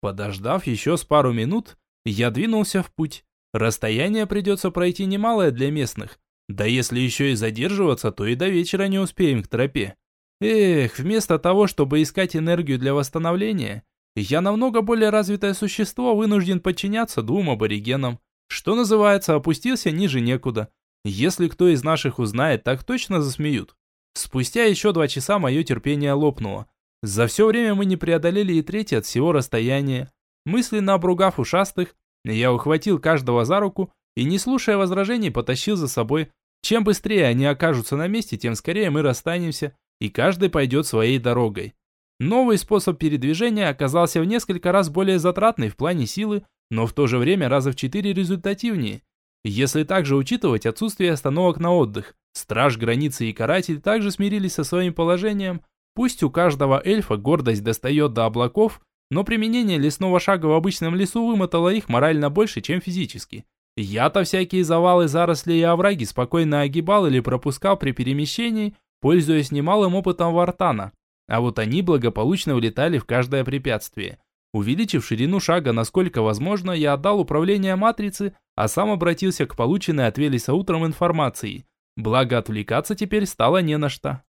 Подождав еще с пару минут, я двинулся в путь. Расстояние придется пройти немалое для местных, да если еще и задерживаться, то и до вечера не успеем к тропе. Эх, вместо того, чтобы искать энергию для восстановления, я намного более развитое существо вынужден подчиняться двум аборигенам. Что называется, опустился ниже некуда. Если кто из наших узнает, так точно засмеют. Спустя еще два часа мое терпение лопнуло. За все время мы не преодолели и треть от всего расстояния. Мысленно обругав ушастых, я ухватил каждого за руку и, не слушая возражений, потащил за собой. Чем быстрее они окажутся на месте, тем скорее мы расстанемся, и каждый пойдет своей дорогой. Новый способ передвижения оказался в несколько раз более затратный в плане силы, но в то же время раза в четыре результативнее. Если также учитывать отсутствие остановок на отдых, страж границы и каратель также смирились со своим положением, пусть у каждого эльфа гордость достает до облаков, но применение лесного шага в обычном лесу вымотало их морально больше, чем физически. Я-то всякие завалы, заросли и овраги спокойно огибал или пропускал при перемещении, пользуясь немалым опытом Вартана. А вот они благополучно влетали в каждое препятствие. Увеличив ширину шага насколько возможно, я отдал управление матрицы, а сам обратился к полученной от Велеса утром информации. Благо отвлекаться теперь стало не на что.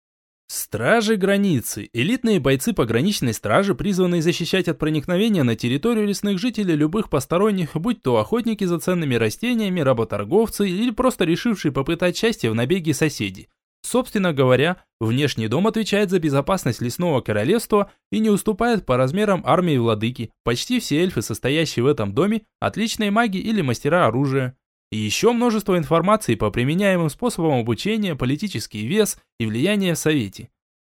Стражи границы. Элитные бойцы пограничной стражи, призванные защищать от проникновения на территорию лесных жителей любых посторонних, будь то охотники за ценными растениями, работорговцы или просто решившие попытать счастье в набеге соседи. Собственно говоря, внешний дом отвечает за безопасность лесного королевства и не уступает по размерам армии владыки. Почти все эльфы, состоящие в этом доме, отличные маги или мастера оружия. И еще множество информации по применяемым способам обучения, политический вес и влияние в Совете.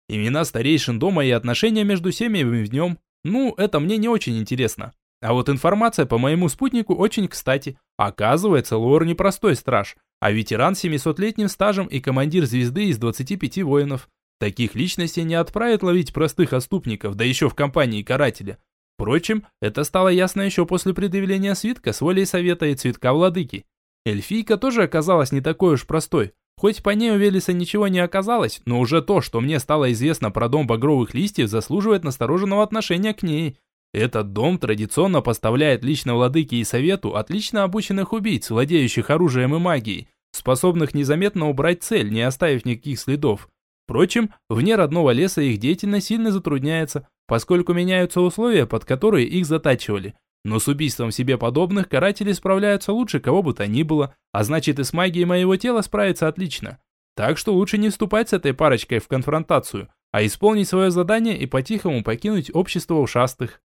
Имена старейшин дома и отношения между семьями в нем. Ну, это мне не очень интересно. А вот информация по моему спутнику очень кстати. Оказывается, Лор непростой страж, а ветеран с 700-летним стажем и командир звезды из 25 воинов. Таких личностей не отправят ловить простых отступников, да еще в компании карателя. Впрочем, это стало ясно еще после предъявления свитка с волей совета и цветка владыки. Эльфийка тоже оказалась не такой уж простой. Хоть по ней у Велеса ничего не оказалось, но уже то, что мне стало известно про дом багровых листьев, заслуживает настороженного отношения к ней. Этот дом традиционно поставляет лично владыке и совету отлично обученных убийц, владеющих оружием и магией, способных незаметно убрать цель, не оставив никаких следов. Впрочем, вне родного леса их деятельность сильно затрудняется, поскольку меняются условия, под которые их затачивали. Но с убийством себе подобных каратели справляются лучше кого бы то ни было, а значит и с магией моего тела справиться отлично. Так что лучше не вступать с этой парочкой в конфронтацию, а исполнить свое задание и по-тихому покинуть общество ушастых.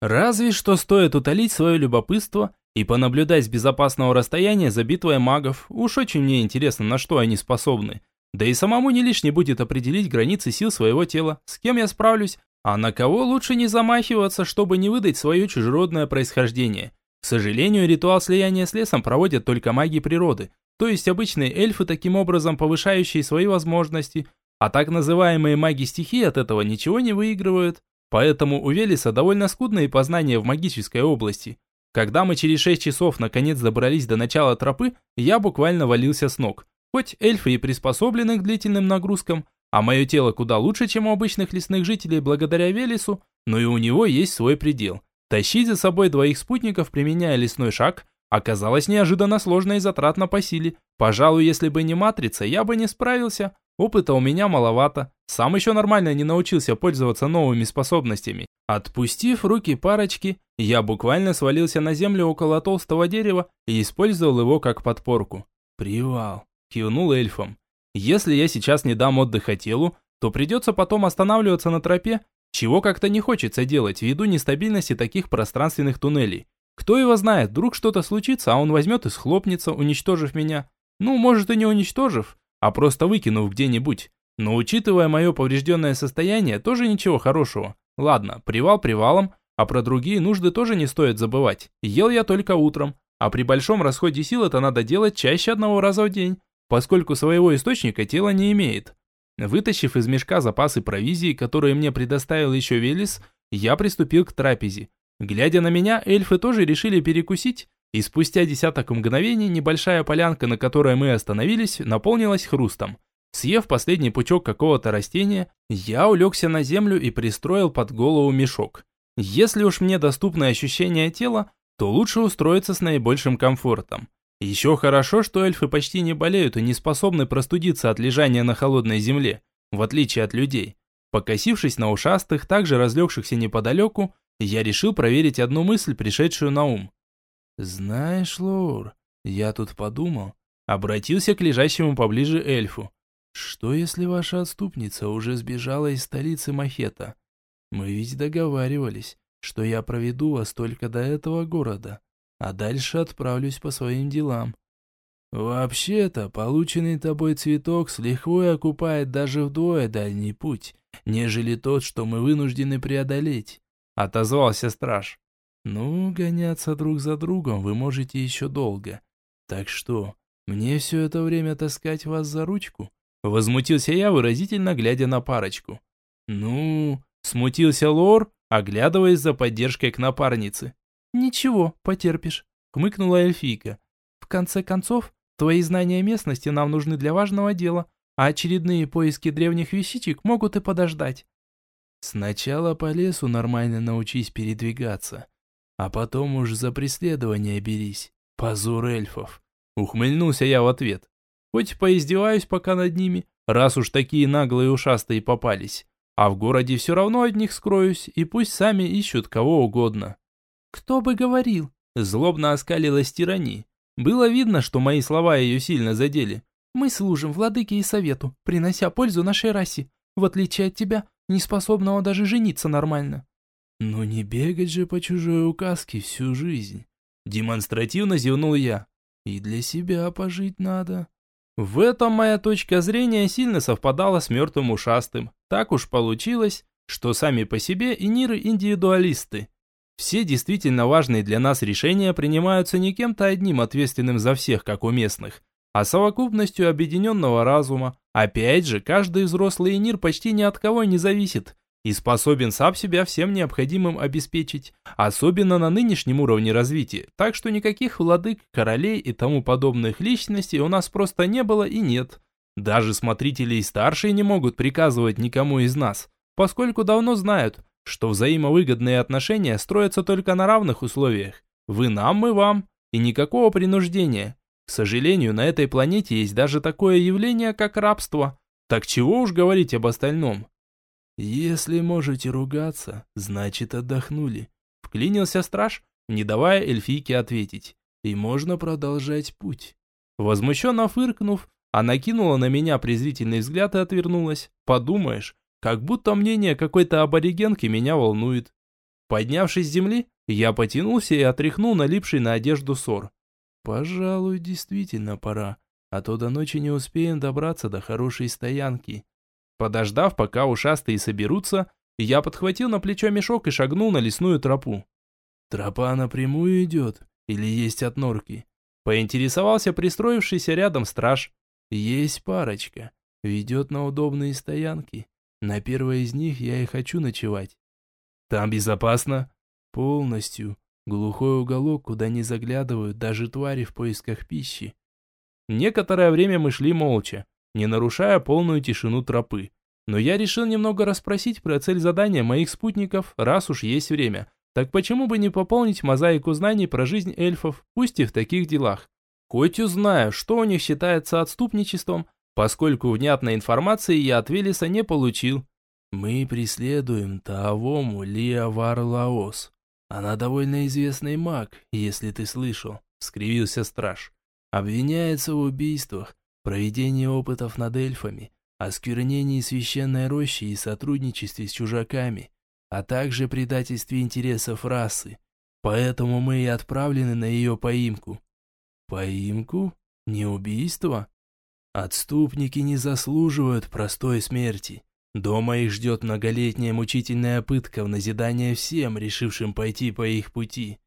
Разве что стоит утолить свое любопытство и понаблюдать с безопасного расстояния за битвой магов. Уж очень мне интересно, на что они способны. Да и самому не лишне будет определить границы сил своего тела, с кем я справлюсь, а на кого лучше не замахиваться, чтобы не выдать свое чужеродное происхождение. К сожалению, ритуал слияния с лесом проводят только маги природы, то есть обычные эльфы, таким образом повышающие свои возможности, а так называемые маги стихии от этого ничего не выигрывают. Поэтому у Велеса довольно скудные познания в магической области. Когда мы через 6 часов наконец добрались до начала тропы, я буквально валился с ног. Хоть эльфы и приспособлены к длительным нагрузкам, а мое тело куда лучше, чем у обычных лесных жителей благодаря Велесу, но и у него есть свой предел. Тащить за собой двоих спутников, применяя лесной шаг, оказалось неожиданно сложно и затратно по силе. Пожалуй, если бы не матрица, я бы не справился. Опыта у меня маловато. Сам еще нормально не научился пользоваться новыми способностями. Отпустив руки парочки, я буквально свалился на землю около толстого дерева и использовал его как подпорку. «Привал», – кивнул эльфом. Если я сейчас не дам отдыха телу, то придется потом останавливаться на тропе, чего как-то не хочется делать ввиду нестабильности таких пространственных туннелей. Кто его знает, вдруг что-то случится, а он возьмет и схлопнется, уничтожив меня. Ну, может и не уничтожив, а просто выкинув где-нибудь. Но учитывая мое поврежденное состояние, тоже ничего хорошего. Ладно, привал привалом, а про другие нужды тоже не стоит забывать. Ел я только утром, а при большом расходе сил это надо делать чаще одного раза в день поскольку своего источника тело не имеет. Вытащив из мешка запасы провизии, которые мне предоставил еще Велес, я приступил к трапезе. Глядя на меня, эльфы тоже решили перекусить, и спустя десяток мгновений небольшая полянка, на которой мы остановились, наполнилась хрустом. Съев последний пучок какого-то растения, я улегся на землю и пристроил под голову мешок. Если уж мне доступно ощущение тела, то лучше устроиться с наибольшим комфортом. Еще хорошо, что эльфы почти не болеют и не способны простудиться от лежания на холодной земле, в отличие от людей. Покосившись на ушастых, также разлегшихся неподалеку, я решил проверить одну мысль, пришедшую на ум. «Знаешь, Лор, я тут подумал», обратился к лежащему поближе эльфу. «Что, если ваша отступница уже сбежала из столицы Махета? Мы ведь договаривались, что я проведу вас только до этого города а дальше отправлюсь по своим делам. Вообще-то, полученный тобой цветок с лихвой окупает даже вдвое дальний путь, нежели тот, что мы вынуждены преодолеть, — отозвался страж. Ну, гоняться друг за другом вы можете еще долго. Так что, мне все это время таскать вас за ручку? Возмутился я, выразительно глядя на парочку. Ну, смутился Лор, оглядываясь за поддержкой к напарнице. «Ничего, потерпишь», — хмыкнула эльфийка. «В конце концов, твои знания местности нам нужны для важного дела, а очередные поиски древних вещичек могут и подождать». «Сначала по лесу нормально научись передвигаться, а потом уж за преследование берись, позор эльфов», — ухмыльнулся я в ответ. «Хоть поиздеваюсь пока над ними, раз уж такие наглые ушастые попались, а в городе все равно от них скроюсь, и пусть сами ищут кого угодно». «Кто бы говорил?» Злобно оскалилась тирани. Было видно, что мои слова ее сильно задели. «Мы служим владыке и совету, принося пользу нашей расе, в отличие от тебя, не способного даже жениться нормально». «Ну не бегать же по чужой указке всю жизнь», демонстративно зевнул я. «И для себя пожить надо». В этом моя точка зрения сильно совпадала с мертвым ушастым. Так уж получилось, что сами по себе и ниры индивидуалисты. Все действительно важные для нас решения принимаются не кем-то одним ответственным за всех, как у местных, а совокупностью объединенного разума. Опять же, каждый взрослый Энир почти ни от кого не зависит и способен сам себя всем необходимым обеспечить, особенно на нынешнем уровне развития, так что никаких владык, королей и тому подобных личностей у нас просто не было и нет. Даже смотрители и старшие не могут приказывать никому из нас, поскольку давно знают, что взаимовыгодные отношения строятся только на равных условиях. Вы нам, мы вам, и никакого принуждения. К сожалению, на этой планете есть даже такое явление, как рабство. Так чего уж говорить об остальном? Если можете ругаться, значит отдохнули. Вклинился страж, не давая эльфийке ответить. И можно продолжать путь. Возмущенно фыркнув, она кинула на меня презрительный взгляд и отвернулась. Подумаешь, как будто мнение какой-то аборигенки меня волнует. Поднявшись с земли, я потянулся и отряхнул налипший на одежду сор. Пожалуй, действительно пора, а то до ночи не успеем добраться до хорошей стоянки. Подождав, пока ушастые соберутся, я подхватил на плечо мешок и шагнул на лесную тропу. Тропа напрямую идет или есть от норки? Поинтересовался пристроившийся рядом страж. Есть парочка. Ведет на удобные стоянки. На первой из них я и хочу ночевать. Там безопасно? Полностью. Глухой уголок, куда не заглядывают даже твари в поисках пищи. Некоторое время мы шли молча, не нарушая полную тишину тропы. Но я решил немного расспросить про цель задания моих спутников, раз уж есть время. Так почему бы не пополнить мозаику знаний про жизнь эльфов, пусть и в таких делах? Хоть узнаю, что у них считается отступничеством, поскольку внятной информации я от Велеса не получил. Мы преследуем Таавому Лиа Варлаос. Она довольно известный маг, если ты слышал, скривился страж. Обвиняется в убийствах, проведении опытов над эльфами, осквернении священной рощи и сотрудничестве с чужаками а также предательстве интересов расы. Поэтому мы и отправлены на ее поимку. Поимку? Не убийство? Отступники не заслуживают простой смерти. Дома их ждет многолетняя мучительная пытка в назидание всем, решившим пойти по их пути.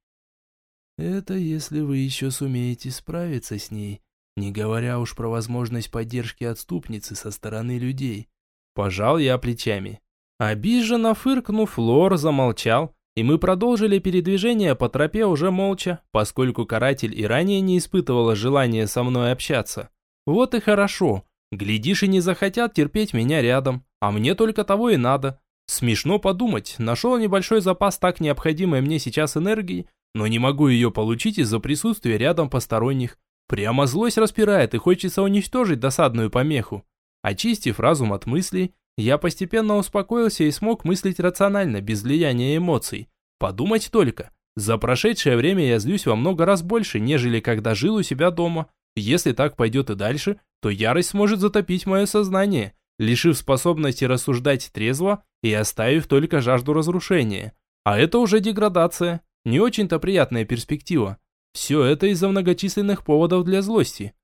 Это если вы еще сумеете справиться с ней, не говоря уж про возможность поддержки отступницы со стороны людей. Пожал я плечами. Обиженно фыркнув, Лор замолчал, и мы продолжили передвижение по тропе уже молча, поскольку каратель и ранее не испытывала желания со мной общаться. Вот и хорошо. Глядишь и не захотят терпеть меня рядом, а мне только того и надо. Смешно подумать, нашел небольшой запас так необходимой мне сейчас энергии, но не могу ее получить из-за присутствия рядом посторонних. Прямо злость распирает и хочется уничтожить досадную помеху. Очистив разум от мыслей, я постепенно успокоился и смог мыслить рационально, без влияния эмоций. Подумать только. За прошедшее время я злюсь во много раз больше, нежели когда жил у себя дома. Если так пойдет и дальше, то ярость сможет затопить мое сознание, лишив способности рассуждать трезво и оставив только жажду разрушения. А это уже деградация. Не очень-то приятная перспектива. Все это из-за многочисленных поводов для злости.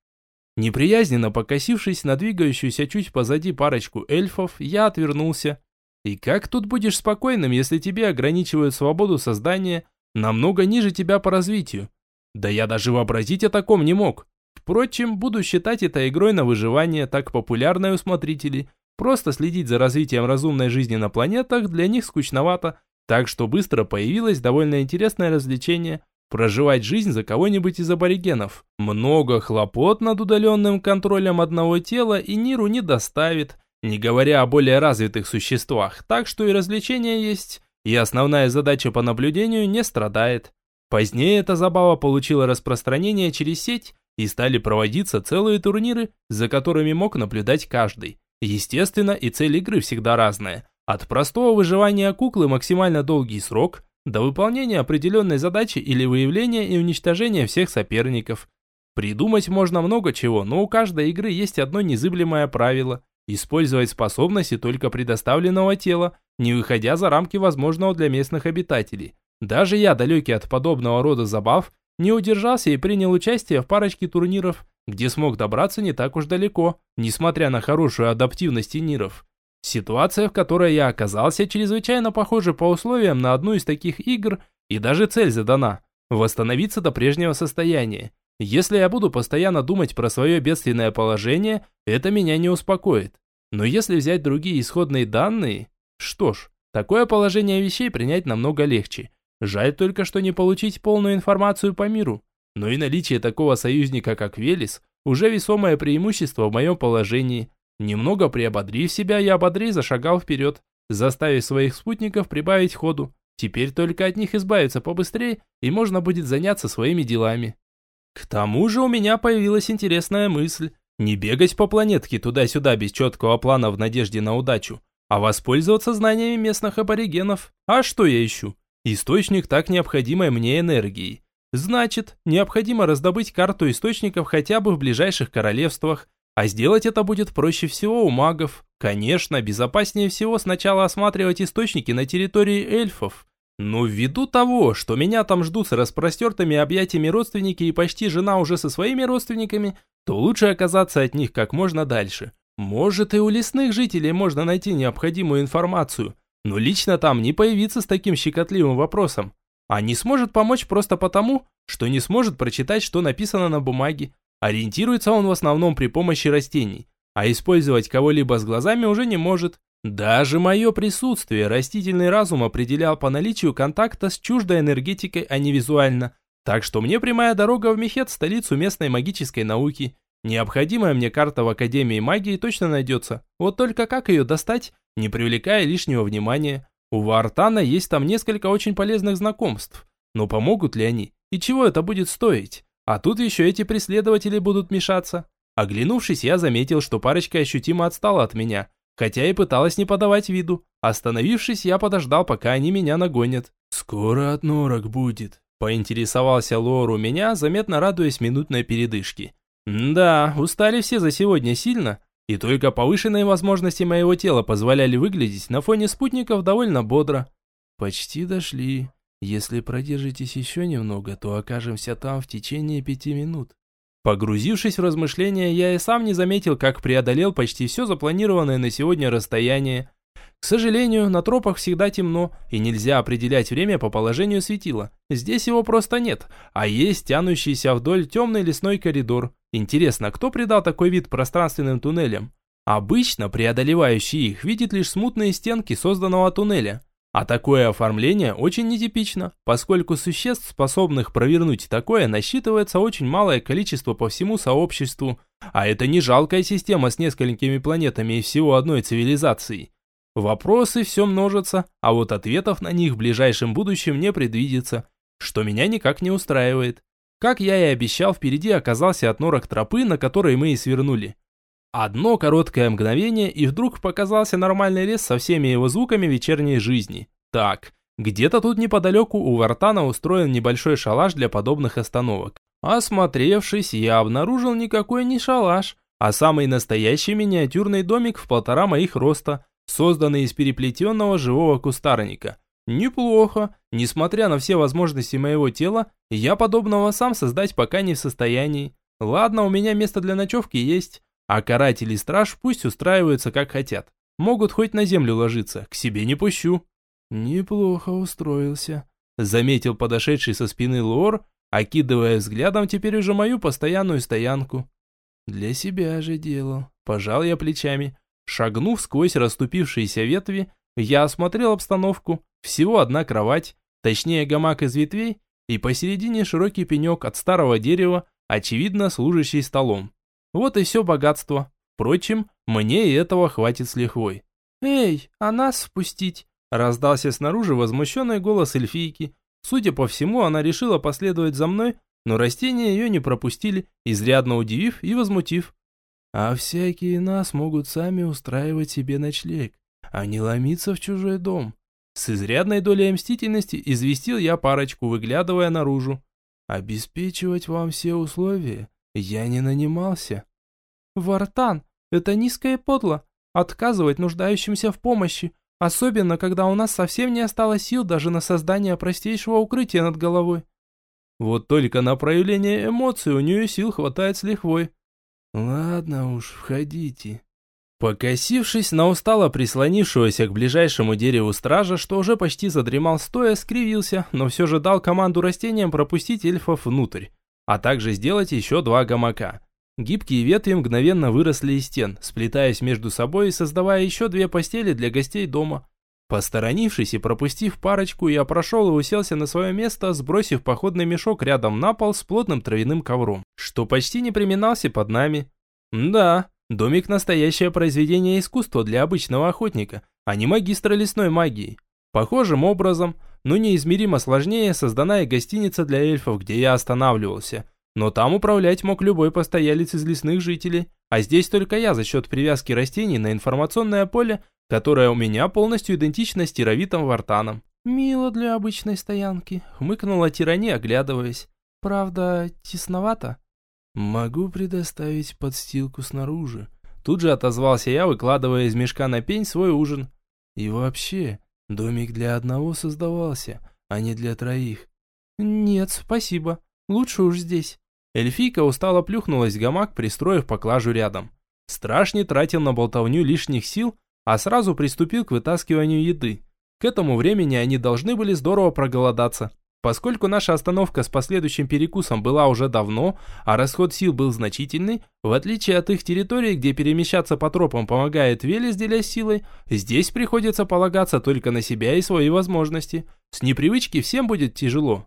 Неприязненно покосившись на двигающуюся чуть позади парочку эльфов, я отвернулся. И как тут будешь спокойным, если тебе ограничивают свободу создания намного ниже тебя по развитию? Да я даже вообразить о таком не мог. Впрочем, буду считать это игрой на выживание, так популярной у смотрителей. Просто следить за развитием разумной жизни на планетах для них скучновато, так что быстро появилось довольно интересное развлечение – проживать жизнь за кого-нибудь из аборигенов. Много хлопот над удаленным контролем одного тела и Ниру не доставит, не говоря о более развитых существах, так что и развлечения есть, и основная задача по наблюдению не страдает. Позднее эта забава получила распространение через сеть, и стали проводиться целые турниры, за которыми мог наблюдать каждый. Естественно, и цель игры всегда разная. От простого выживания куклы максимально долгий срок – до выполнения определенной задачи или выявления и уничтожения всех соперников. Придумать можно много чего, но у каждой игры есть одно незыблемое правило – использовать способности только предоставленного тела, не выходя за рамки возможного для местных обитателей. Даже я, далекий от подобного рода забав, не удержался и принял участие в парочке турниров, где смог добраться не так уж далеко, несмотря на хорошую адаптивность иниров. Ситуация, в которой я оказался, чрезвычайно похожа по условиям на одну из таких игр, и даже цель задана – восстановиться до прежнего состояния. Если я буду постоянно думать про свое бедственное положение, это меня не успокоит. Но если взять другие исходные данные, что ж, такое положение вещей принять намного легче. Жаль только, что не получить полную информацию по миру. Но и наличие такого союзника, как Велес, уже весомое преимущество в моем положении – Немного приободрив себя, я бодрее зашагал вперед, заставив своих спутников прибавить ходу. Теперь только от них избавиться побыстрее, и можно будет заняться своими делами. К тому же у меня появилась интересная мысль. Не бегать по планетке туда-сюда без четкого плана в надежде на удачу, а воспользоваться знаниями местных аборигенов. А что я ищу? Источник так необходимой мне энергии. Значит, необходимо раздобыть карту источников хотя бы в ближайших королевствах, а сделать это будет проще всего у магов. Конечно, безопаснее всего сначала осматривать источники на территории эльфов. Но ввиду того, что меня там ждут с распростертыми объятиями родственники и почти жена уже со своими родственниками, то лучше оказаться от них как можно дальше. Может и у лесных жителей можно найти необходимую информацию, но лично там не появиться с таким щекотливым вопросом. А не сможет помочь просто потому, что не сможет прочитать, что написано на бумаге. Ориентируется он в основном при помощи растений, а использовать кого-либо с глазами уже не может. Даже мое присутствие растительный разум определял по наличию контакта с чуждой энергетикой, а не визуально. Так что мне прямая дорога в Мехет, столицу местной магической науки. Необходимая мне карта в Академии магии точно найдется. Вот только как ее достать, не привлекая лишнего внимания? У Вартана есть там несколько очень полезных знакомств. Но помогут ли они? И чего это будет стоить? А тут еще эти преследователи будут мешаться. Оглянувшись, я заметил, что парочка ощутимо отстала от меня, хотя и пыталась не подавать виду. Остановившись, я подождал, пока они меня нагонят. «Скоро от норок будет», – поинтересовался Лор у меня, заметно радуясь минутной передышке. «Да, устали все за сегодня сильно, и только повышенные возможности моего тела позволяли выглядеть на фоне спутников довольно бодро». «Почти дошли», если продержитесь еще немного, то окажемся там в течение пяти минут. Погрузившись в размышления, я и сам не заметил, как преодолел почти все запланированное на сегодня расстояние. К сожалению, на тропах всегда темно, и нельзя определять время по положению светила. Здесь его просто нет, а есть тянущийся вдоль темный лесной коридор. Интересно, кто придал такой вид пространственным туннелям? Обычно преодолевающий их видит лишь смутные стенки созданного туннеля. А такое оформление очень нетипично, поскольку существ, способных провернуть такое, насчитывается очень малое количество по всему сообществу, а это не жалкая система с несколькими планетами и всего одной цивилизацией. Вопросы все множатся, а вот ответов на них в ближайшем будущем не предвидится, что меня никак не устраивает. Как я и обещал, впереди оказался отнорок тропы, на которой мы и свернули. Одно короткое мгновение, и вдруг показался нормальный лес со всеми его звуками вечерней жизни. Так, где-то тут неподалеку у Вартана устроен небольшой шалаш для подобных остановок. Осмотревшись, я обнаружил никакой не шалаш, а самый настоящий миниатюрный домик в полтора моих роста, созданный из переплетенного живого кустарника. Неплохо, несмотря на все возможности моего тела, я подобного сам создать пока не в состоянии. Ладно, у меня место для ночевки есть, а каратели страж пусть устраиваются как хотят. Могут хоть на землю ложиться, к себе не пущу. Неплохо устроился, заметил подошедший со спины Лор, окидывая взглядом теперь уже мою постоянную стоянку. Для себя же делал. Пожал я плечами. Шагнув сквозь расступившиеся ветви, я осмотрел обстановку. Всего одна кровать, точнее гамак из ветвей, и посередине широкий пенек от старого дерева, очевидно служащий столом. Вот и все богатство. Впрочем, мне и этого хватит с лихвой. «Эй, а нас впустить?» Раздался снаружи возмущенный голос эльфийки. Судя по всему, она решила последовать за мной, но растения ее не пропустили, изрядно удивив и возмутив. «А всякие нас могут сами устраивать себе ночлег, а не ломиться в чужой дом». С изрядной долей мстительности известил я парочку, выглядывая наружу. «Обеспечивать вам все условия я не нанимался. Вартан, это низко и подло. Отказывать нуждающимся в помощи, особенно когда у нас совсем не осталось сил даже на создание простейшего укрытия над головой. Вот только на проявление эмоций у нее сил хватает с лихвой. Ладно уж, входите. Покосившись на устало прислонившегося к ближайшему дереву стража, что уже почти задремал стоя, скривился, но все же дал команду растениям пропустить эльфов внутрь а также сделать еще два гамака. Гибкие ветви мгновенно выросли из стен, сплетаясь между собой и создавая еще две постели для гостей дома. Посторонившись и пропустив парочку, я прошел и уселся на свое место, сбросив походный мешок рядом на пол с плотным травяным ковром, что почти не приминался под нами. Да, домик настоящее произведение искусства для обычного охотника, а не магистра лесной магии. Похожим образом, но неизмеримо сложнее создана и гостиница для эльфов, где я останавливался. Но там управлять мог любой постоялец из лесных жителей, а здесь только я за счет привязки растений на информационное поле, которое у меня полностью идентично стировитом вартаном. «Мило для обычной стоянки», — хмыкнула тирани, оглядываясь. «Правда, тесновато». «Могу предоставить подстилку снаружи». Тут же отозвался я, выкладывая из мешка на пень свой ужин. «И вообще, домик для одного создавался, а не для троих». «Нет, спасибо. Лучше уж здесь». Эльфийка устало плюхнулась в гамак, пристроив поклажу рядом. Страш не тратил на болтовню лишних сил, а сразу приступил к вытаскиванию еды. К этому времени они должны были здорово проголодаться. Поскольку наша остановка с последующим перекусом была уже давно, а расход сил был значительный, в отличие от их территорий, где перемещаться по тропам помогает Велес, делясь силой, здесь приходится полагаться только на себя и свои возможности. С непривычки всем будет тяжело.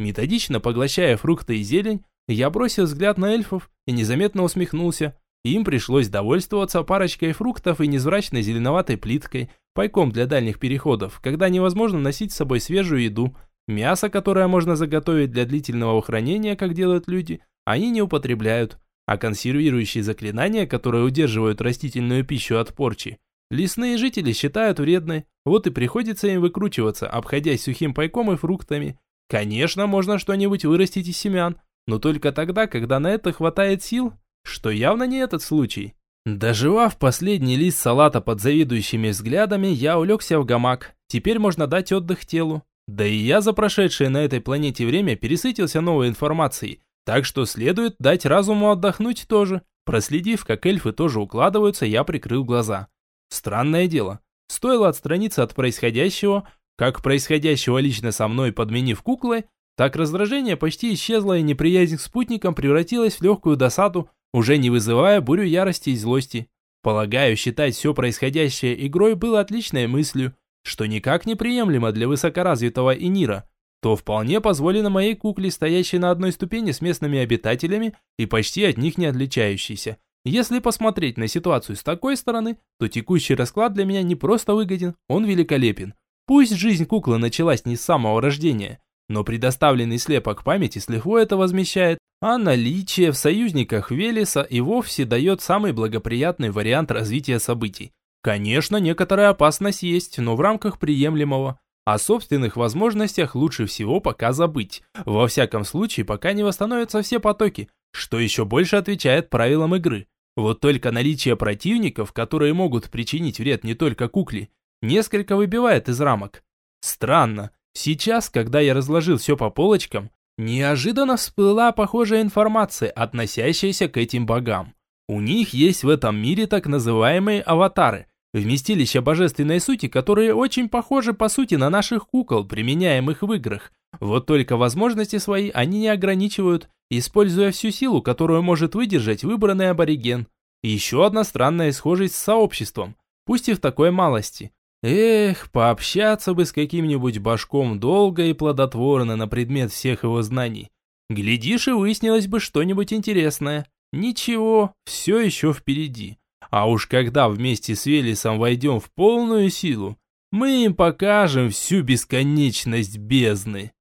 Методично поглощая фрукты и зелень, я бросил взгляд на эльфов и незаметно усмехнулся. Им пришлось довольствоваться парочкой фруктов и незврачной зеленоватой плиткой, пайком для дальних переходов, когда невозможно носить с собой свежую еду. Мясо, которое можно заготовить для длительного хранения, как делают люди, они не употребляют. А консервирующие заклинания, которые удерживают растительную пищу от порчи, лесные жители считают вредной. Вот и приходится им выкручиваться, обходясь сухим пайком и фруктами. Конечно, можно что-нибудь вырастить из семян, но только тогда, когда на это хватает сил, что явно не этот случай. Доживав последний лист салата под завидующими взглядами, я улегся в гамак. Теперь можно дать отдых телу. Да и я за прошедшее на этой планете время пересытился новой информацией, так что следует дать разуму отдохнуть тоже. Проследив, как эльфы тоже укладываются, я прикрыл глаза. Странное дело. Стоило отстраниться от происходящего, как происходящего лично со мной подменив куклой, так раздражение почти исчезло и неприязнь к спутникам превратилась в легкую досаду, уже не вызывая бурю ярости и злости. Полагаю, считать все происходящее игрой было отличной мыслью, что никак неприемлемо для высокоразвитого Инира, то вполне позволено моей кукле, стоящей на одной ступени с местными обитателями и почти от них не отличающейся. Если посмотреть на ситуацию с такой стороны, то текущий расклад для меня не просто выгоден, он великолепен. Пусть жизнь куклы началась не с самого рождения, но предоставленный слепок памяти с лихвой это возмещает, а наличие в союзниках Велеса и вовсе дает самый благоприятный вариант развития событий. Конечно, некоторая опасность есть, но в рамках приемлемого. О собственных возможностях лучше всего пока забыть. Во всяком случае, пока не восстановятся все потоки, что еще больше отвечает правилам игры. Вот только наличие противников, которые могут причинить вред не только кукле, несколько выбивает из рамок. Странно, Сейчас, когда я разложил все по полочкам, неожиданно всплыла похожая информация, относящаяся к этим богам. У них есть в этом мире так называемые аватары, вместилища божественной сути, которые очень похожи по сути на наших кукол, применяемых в играх. Вот только возможности свои они не ограничивают, используя всю силу, которую может выдержать выбранный абориген. Еще одна странная схожесть с сообществом, пусть и в такой малости. Эх, пообщаться бы с каким-нибудь башком долго и плодотворно на предмет всех его знаний. Глядишь, и выяснилось бы что-нибудь интересное. Ничего, все еще впереди. А уж когда вместе с Велесом войдем в полную силу, мы им покажем всю бесконечность бездны.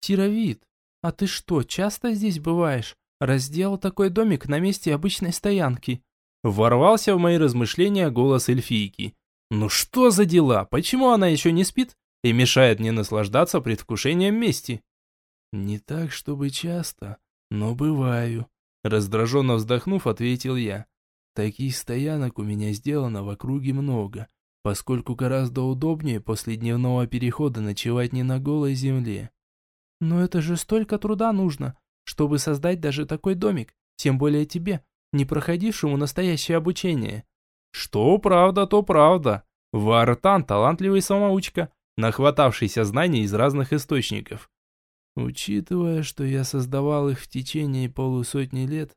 Тировид, а ты что, часто здесь бываешь? Разделал такой домик на месте обычной стоянки. Ворвался в мои размышления голос эльфийки. Ну что за дела? Почему она еще не спит и мешает мне наслаждаться предвкушением мести? Не так, чтобы часто, но бываю. Раздраженно вздохнув, ответил я. Таких стоянок у меня сделано в округе много, поскольку гораздо удобнее после дневного перехода ночевать не на голой земле. Но это же столько труда нужно, чтобы создать даже такой домик, тем более тебе, не проходившему настоящее обучение. Что правда, то правда. Вартан – талантливый самоучка, нахватавшийся знаний из разных источников. Учитывая, что я создавал их в течение полусотни лет,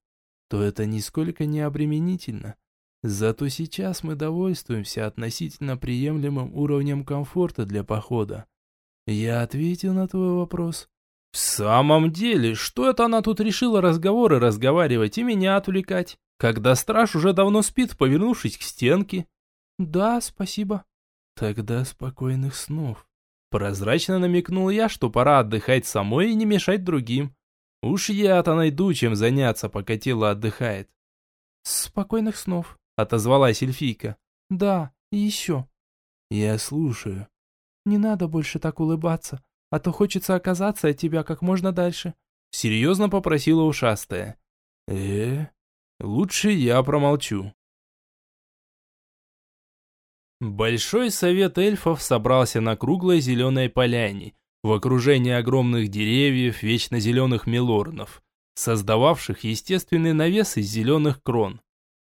то это нисколько не обременительно. Зато сейчас мы довольствуемся относительно приемлемым уровнем комфорта для похода. Я ответил на твой вопрос. В самом деле, что это она тут решила разговоры разговаривать и меня отвлекать? Когда страж уже давно спит, повернувшись к стенке. «Да, спасибо». «Тогда спокойных снов». Прозрачно намекнул я, что пора отдыхать самой и не мешать другим. Уж я-то найду, чем заняться, пока тело отдыхает. Спокойных снов, отозвалась эльфийка. Да, и еще. Я слушаю. Не надо больше так улыбаться, а то хочется оказаться от тебя как можно дальше. Серьезно попросила ушастая. Э? Лучше я промолчу. Большой совет эльфов собрался на круглой зеленой поляне, в окружении огромных деревьев, вечно зеленых мелорнов, создававших естественный навес из зеленых крон.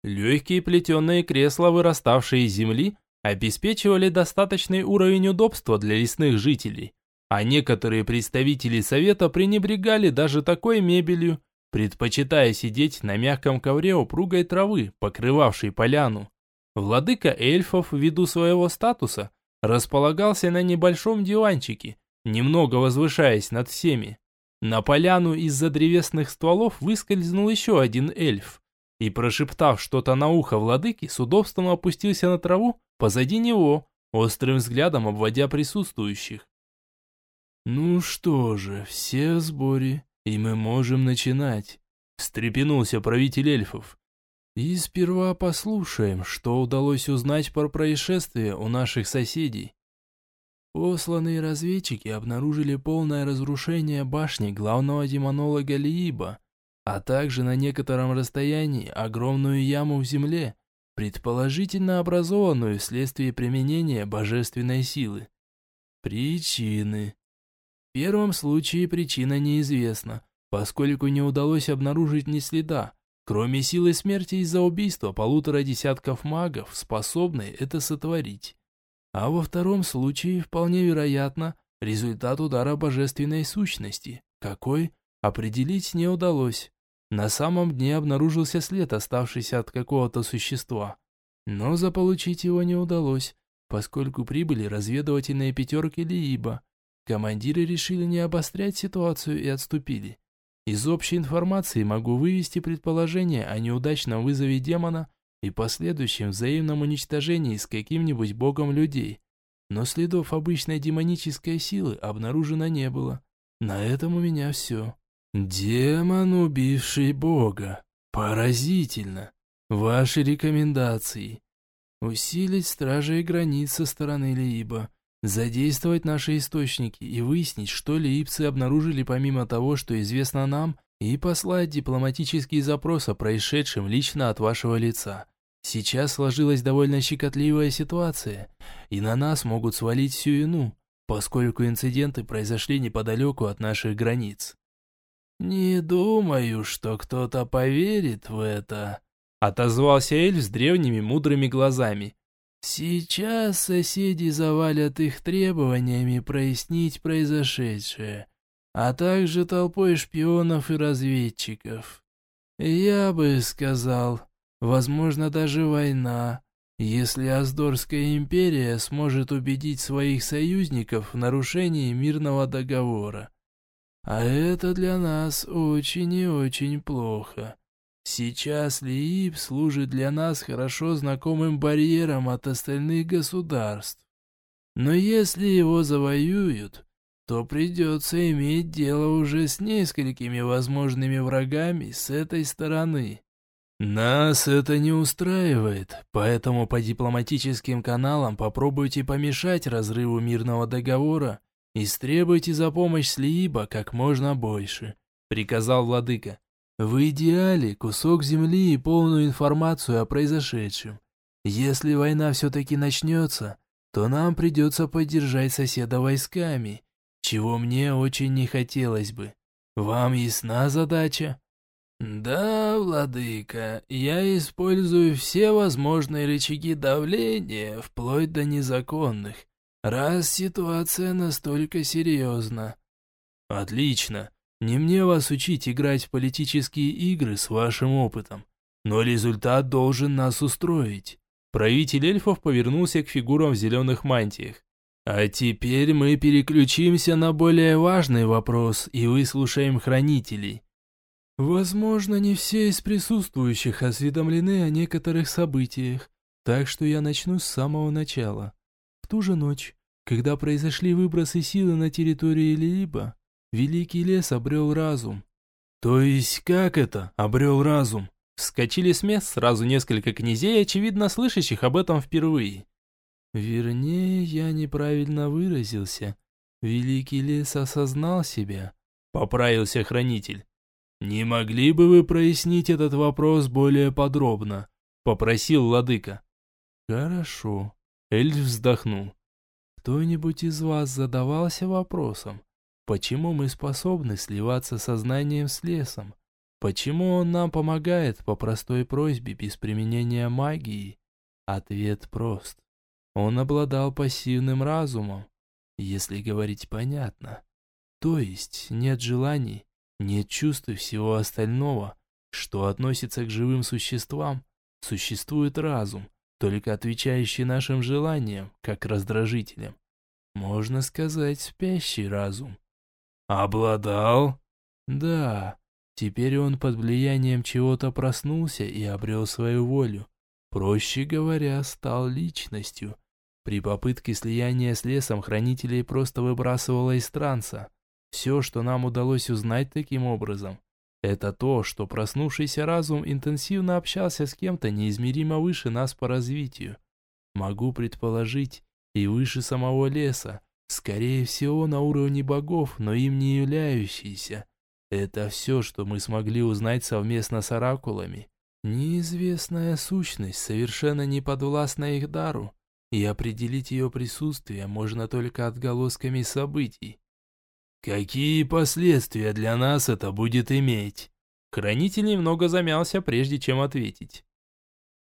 Легкие плетеные кресла, выраставшие из земли, обеспечивали достаточный уровень удобства для лесных жителей, а некоторые представители совета пренебрегали даже такой мебелью, предпочитая сидеть на мягком ковре упругой травы, покрывавшей поляну. Владыка эльфов, ввиду своего статуса, располагался на небольшом диванчике, немного возвышаясь над всеми. На поляну из-за древесных стволов выскользнул еще один эльф и, прошептав что-то на ухо владыке, с удобством опустился на траву позади него, острым взглядом обводя присутствующих. «Ну что же, все в сборе, и мы можем начинать», – встрепенулся правитель эльфов. И сперва послушаем, что удалось узнать про происшествие у наших соседей. Посланные разведчики обнаружили полное разрушение башни главного демонолога Лииба, а также на некотором расстоянии огромную яму в земле, предположительно образованную вследствие применения божественной силы. Причины. Первом случае причина неизвестна, поскольку не удалось обнаружить ни следа, Кроме силы смерти из-за убийства полутора десятков магов, способные это сотворить. А во втором случае, вполне вероятно, результат удара божественной сущности. Какой? Определить не удалось. На самом дне обнаружился след, оставшийся от какого-то существа. Но заполучить его не удалось, поскольку прибыли разведывательные пятерки Лииба. Командиры решили не обострять ситуацию и отступили. Из общей информации могу вывести предположение о неудачном вызове демона и последующем взаимном уничтожении с каким-нибудь богом людей. Но следов обычной демонической силы обнаружено не было. На этом у меня все. Демон, убивший бога. Поразительно. Ваши рекомендации. Усилить стражей границ со стороны Лииба задействовать наши источники и выяснить, что лиипцы обнаружили помимо того, что известно нам, и послать дипломатический запрос о происшедшем лично от вашего лица. Сейчас сложилась довольно щекотливая ситуация, и на нас могут свалить всю вину, поскольку инциденты произошли неподалеку от наших границ. «Не думаю, что кто-то поверит в это», — отозвался эльф с древними мудрыми глазами. Сейчас соседи завалят их требованиями прояснить произошедшее, а также толпой шпионов и разведчиков. Я бы сказал, возможно даже война, если Аздорская империя сможет убедить своих союзников в нарушении мирного договора. А это для нас очень и очень плохо. Сейчас Лиип служит для нас хорошо знакомым барьером от остальных государств. Но если его завоюют, то придется иметь дело уже с несколькими возможными врагами с этой стороны. Нас это не устраивает, поэтому по дипломатическим каналам попробуйте помешать разрыву мирного договора и стребуйте за помощь с Лииба как можно больше», — приказал владыка. В идеале кусок земли и полную информацию о произошедшем. Если война все-таки начнется, то нам придется поддержать соседа войсками, чего мне очень не хотелось бы. Вам ясна задача? Да, владыка, я использую все возможные рычаги давления, вплоть до незаконных, раз ситуация настолько серьезна. Отлично. Не мне вас учить играть в политические игры с вашим опытом, но результат должен нас устроить. Правитель эльфов повернулся к фигурам в зеленых мантиях. А теперь мы переключимся на более важный вопрос и выслушаем хранителей. Возможно, не все из присутствующих осведомлены о некоторых событиях, так что я начну с самого начала. В ту же ночь, когда произошли выбросы силы на территории Лилиба, Великий лес обрел разум. То есть как это обрел разум? Вскочили с мест сразу несколько князей, очевидно слышащих об этом впервые. Вернее, я неправильно выразился. Великий лес осознал себя. Поправился хранитель. «Не могли бы вы прояснить этот вопрос более подробно?» Попросил владыка. «Хорошо». Эльф вздохнул. «Кто-нибудь из вас задавался вопросом, почему мы способны сливаться сознанием с лесом? Почему он нам помогает по простой просьбе без применения магии? Ответ прост. Он обладал пассивным разумом, если говорить понятно. То есть нет желаний, нет чувств и всего остального, что относится к живым существам. Существует разум, только отвечающий нашим желаниям, как раздражителям. Можно сказать, спящий разум. Обладал? Да. Теперь он под влиянием чего-то проснулся и обрел свою волю. Проще говоря, стал личностью. При попытке слияния с лесом хранителей просто выбрасывало из транса. Все, что нам удалось узнать таким образом, это то, что проснувшийся разум интенсивно общался с кем-то неизмеримо выше нас по развитию. Могу предположить, и выше самого леса, скорее всего на уровне богов, но им не являющийся. Это все, что мы смогли узнать совместно с оракулами. Неизвестная сущность, совершенно не подвластна их дару, и определить ее присутствие можно только отголосками событий. Какие последствия для нас это будет иметь? Хранитель немного замялся, прежде чем ответить.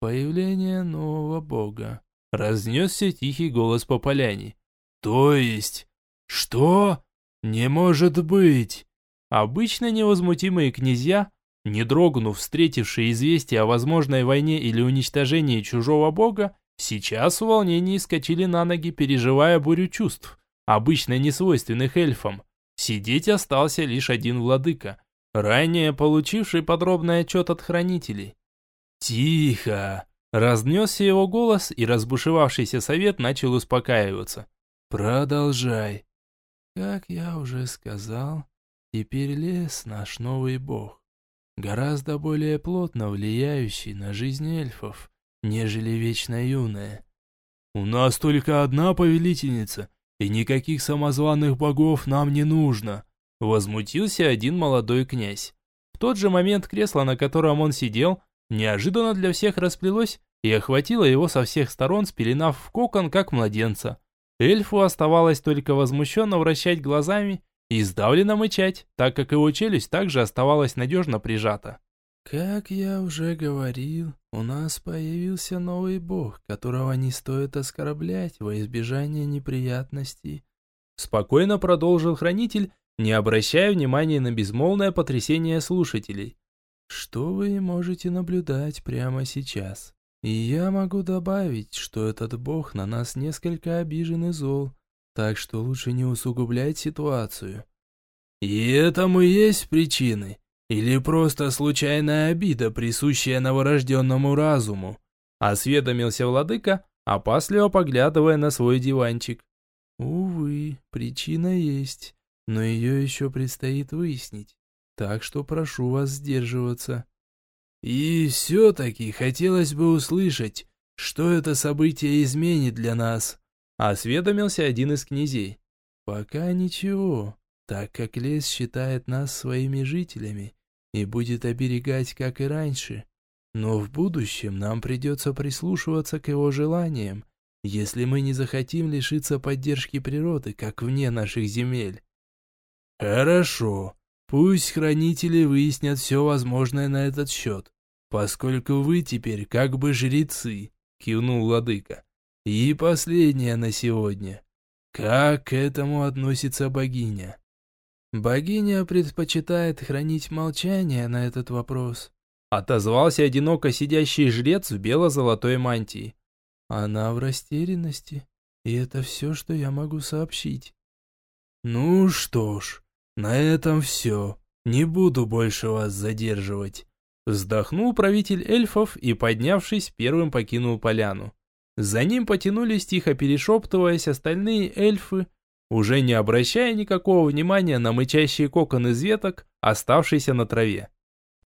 Появление нового бога. Разнесся тихий голос по поляне. То есть? Что? Не может быть! Обычно невозмутимые князья, не дрогнув, встретившие известие о возможной войне или уничтожении чужого бога, сейчас в волнении скачали на ноги, переживая бурю чувств, обычно несвойственных эльфам. Сидеть остался лишь один владыка, ранее получивший подробный отчет от хранителей. «Тихо!» Разнесся его голос, и разбушевавшийся совет начал успокаиваться. «Продолжай». «Как я уже сказал, теперь лес наш новый бог, гораздо более плотно влияющий на жизнь эльфов, нежели вечно юная». «У нас только одна повелительница, и никаких самозваных богов нам не нужно», – возмутился один молодой князь. В тот же момент кресло, на котором он сидел, неожиданно для всех расплелось и охватило его со всех сторон, спеленав в кокон, как младенца. Эльфу оставалось только возмущенно вращать глазами и сдавленно мычать, так как его челюсть также оставалась надежно прижата. «Как я уже говорил, у нас появился новый бог, которого не стоит оскорблять во избежание неприятностей». Спокойно продолжил хранитель, не обращая внимания на безмолвное потрясение слушателей. «Что вы можете наблюдать прямо сейчас? Я могу добавить, что этот бог на нас несколько обижен и зол, так что лучше не усугублять ситуацию». «И этому есть причины?» Или просто случайная обида, присущая новорожденному разуму? Осведомился владыка, опасливо поглядывая на свой диванчик. Увы, причина есть, но ее еще предстоит выяснить. Так что прошу вас сдерживаться. И все-таки хотелось бы услышать, что это событие изменит для нас. Осведомился один из князей. Пока ничего, так как лес считает нас своими жителями и будет оберегать, как и раньше. Но в будущем нам придется прислушиваться к его желаниям, если мы не захотим лишиться поддержки природы, как вне наших земель. Хорошо, пусть хранители выяснят все возможное на этот счет, поскольку вы теперь как бы жрецы, кивнул владыка. И последнее на сегодня. Как к этому относится богиня? Богиня предпочитает хранить молчание на этот вопрос. Отозвался одиноко сидящий жрец в бело-золотой мантии. Она в растерянности, и это все, что я могу сообщить. Ну что ж, на этом все. Не буду больше вас задерживать. Вздохнул правитель эльфов и, поднявшись, первым покинул поляну. За ним потянулись, тихо перешептываясь, остальные эльфы, уже не обращая никакого внимания на мычащий кокон из веток, оставшийся на траве.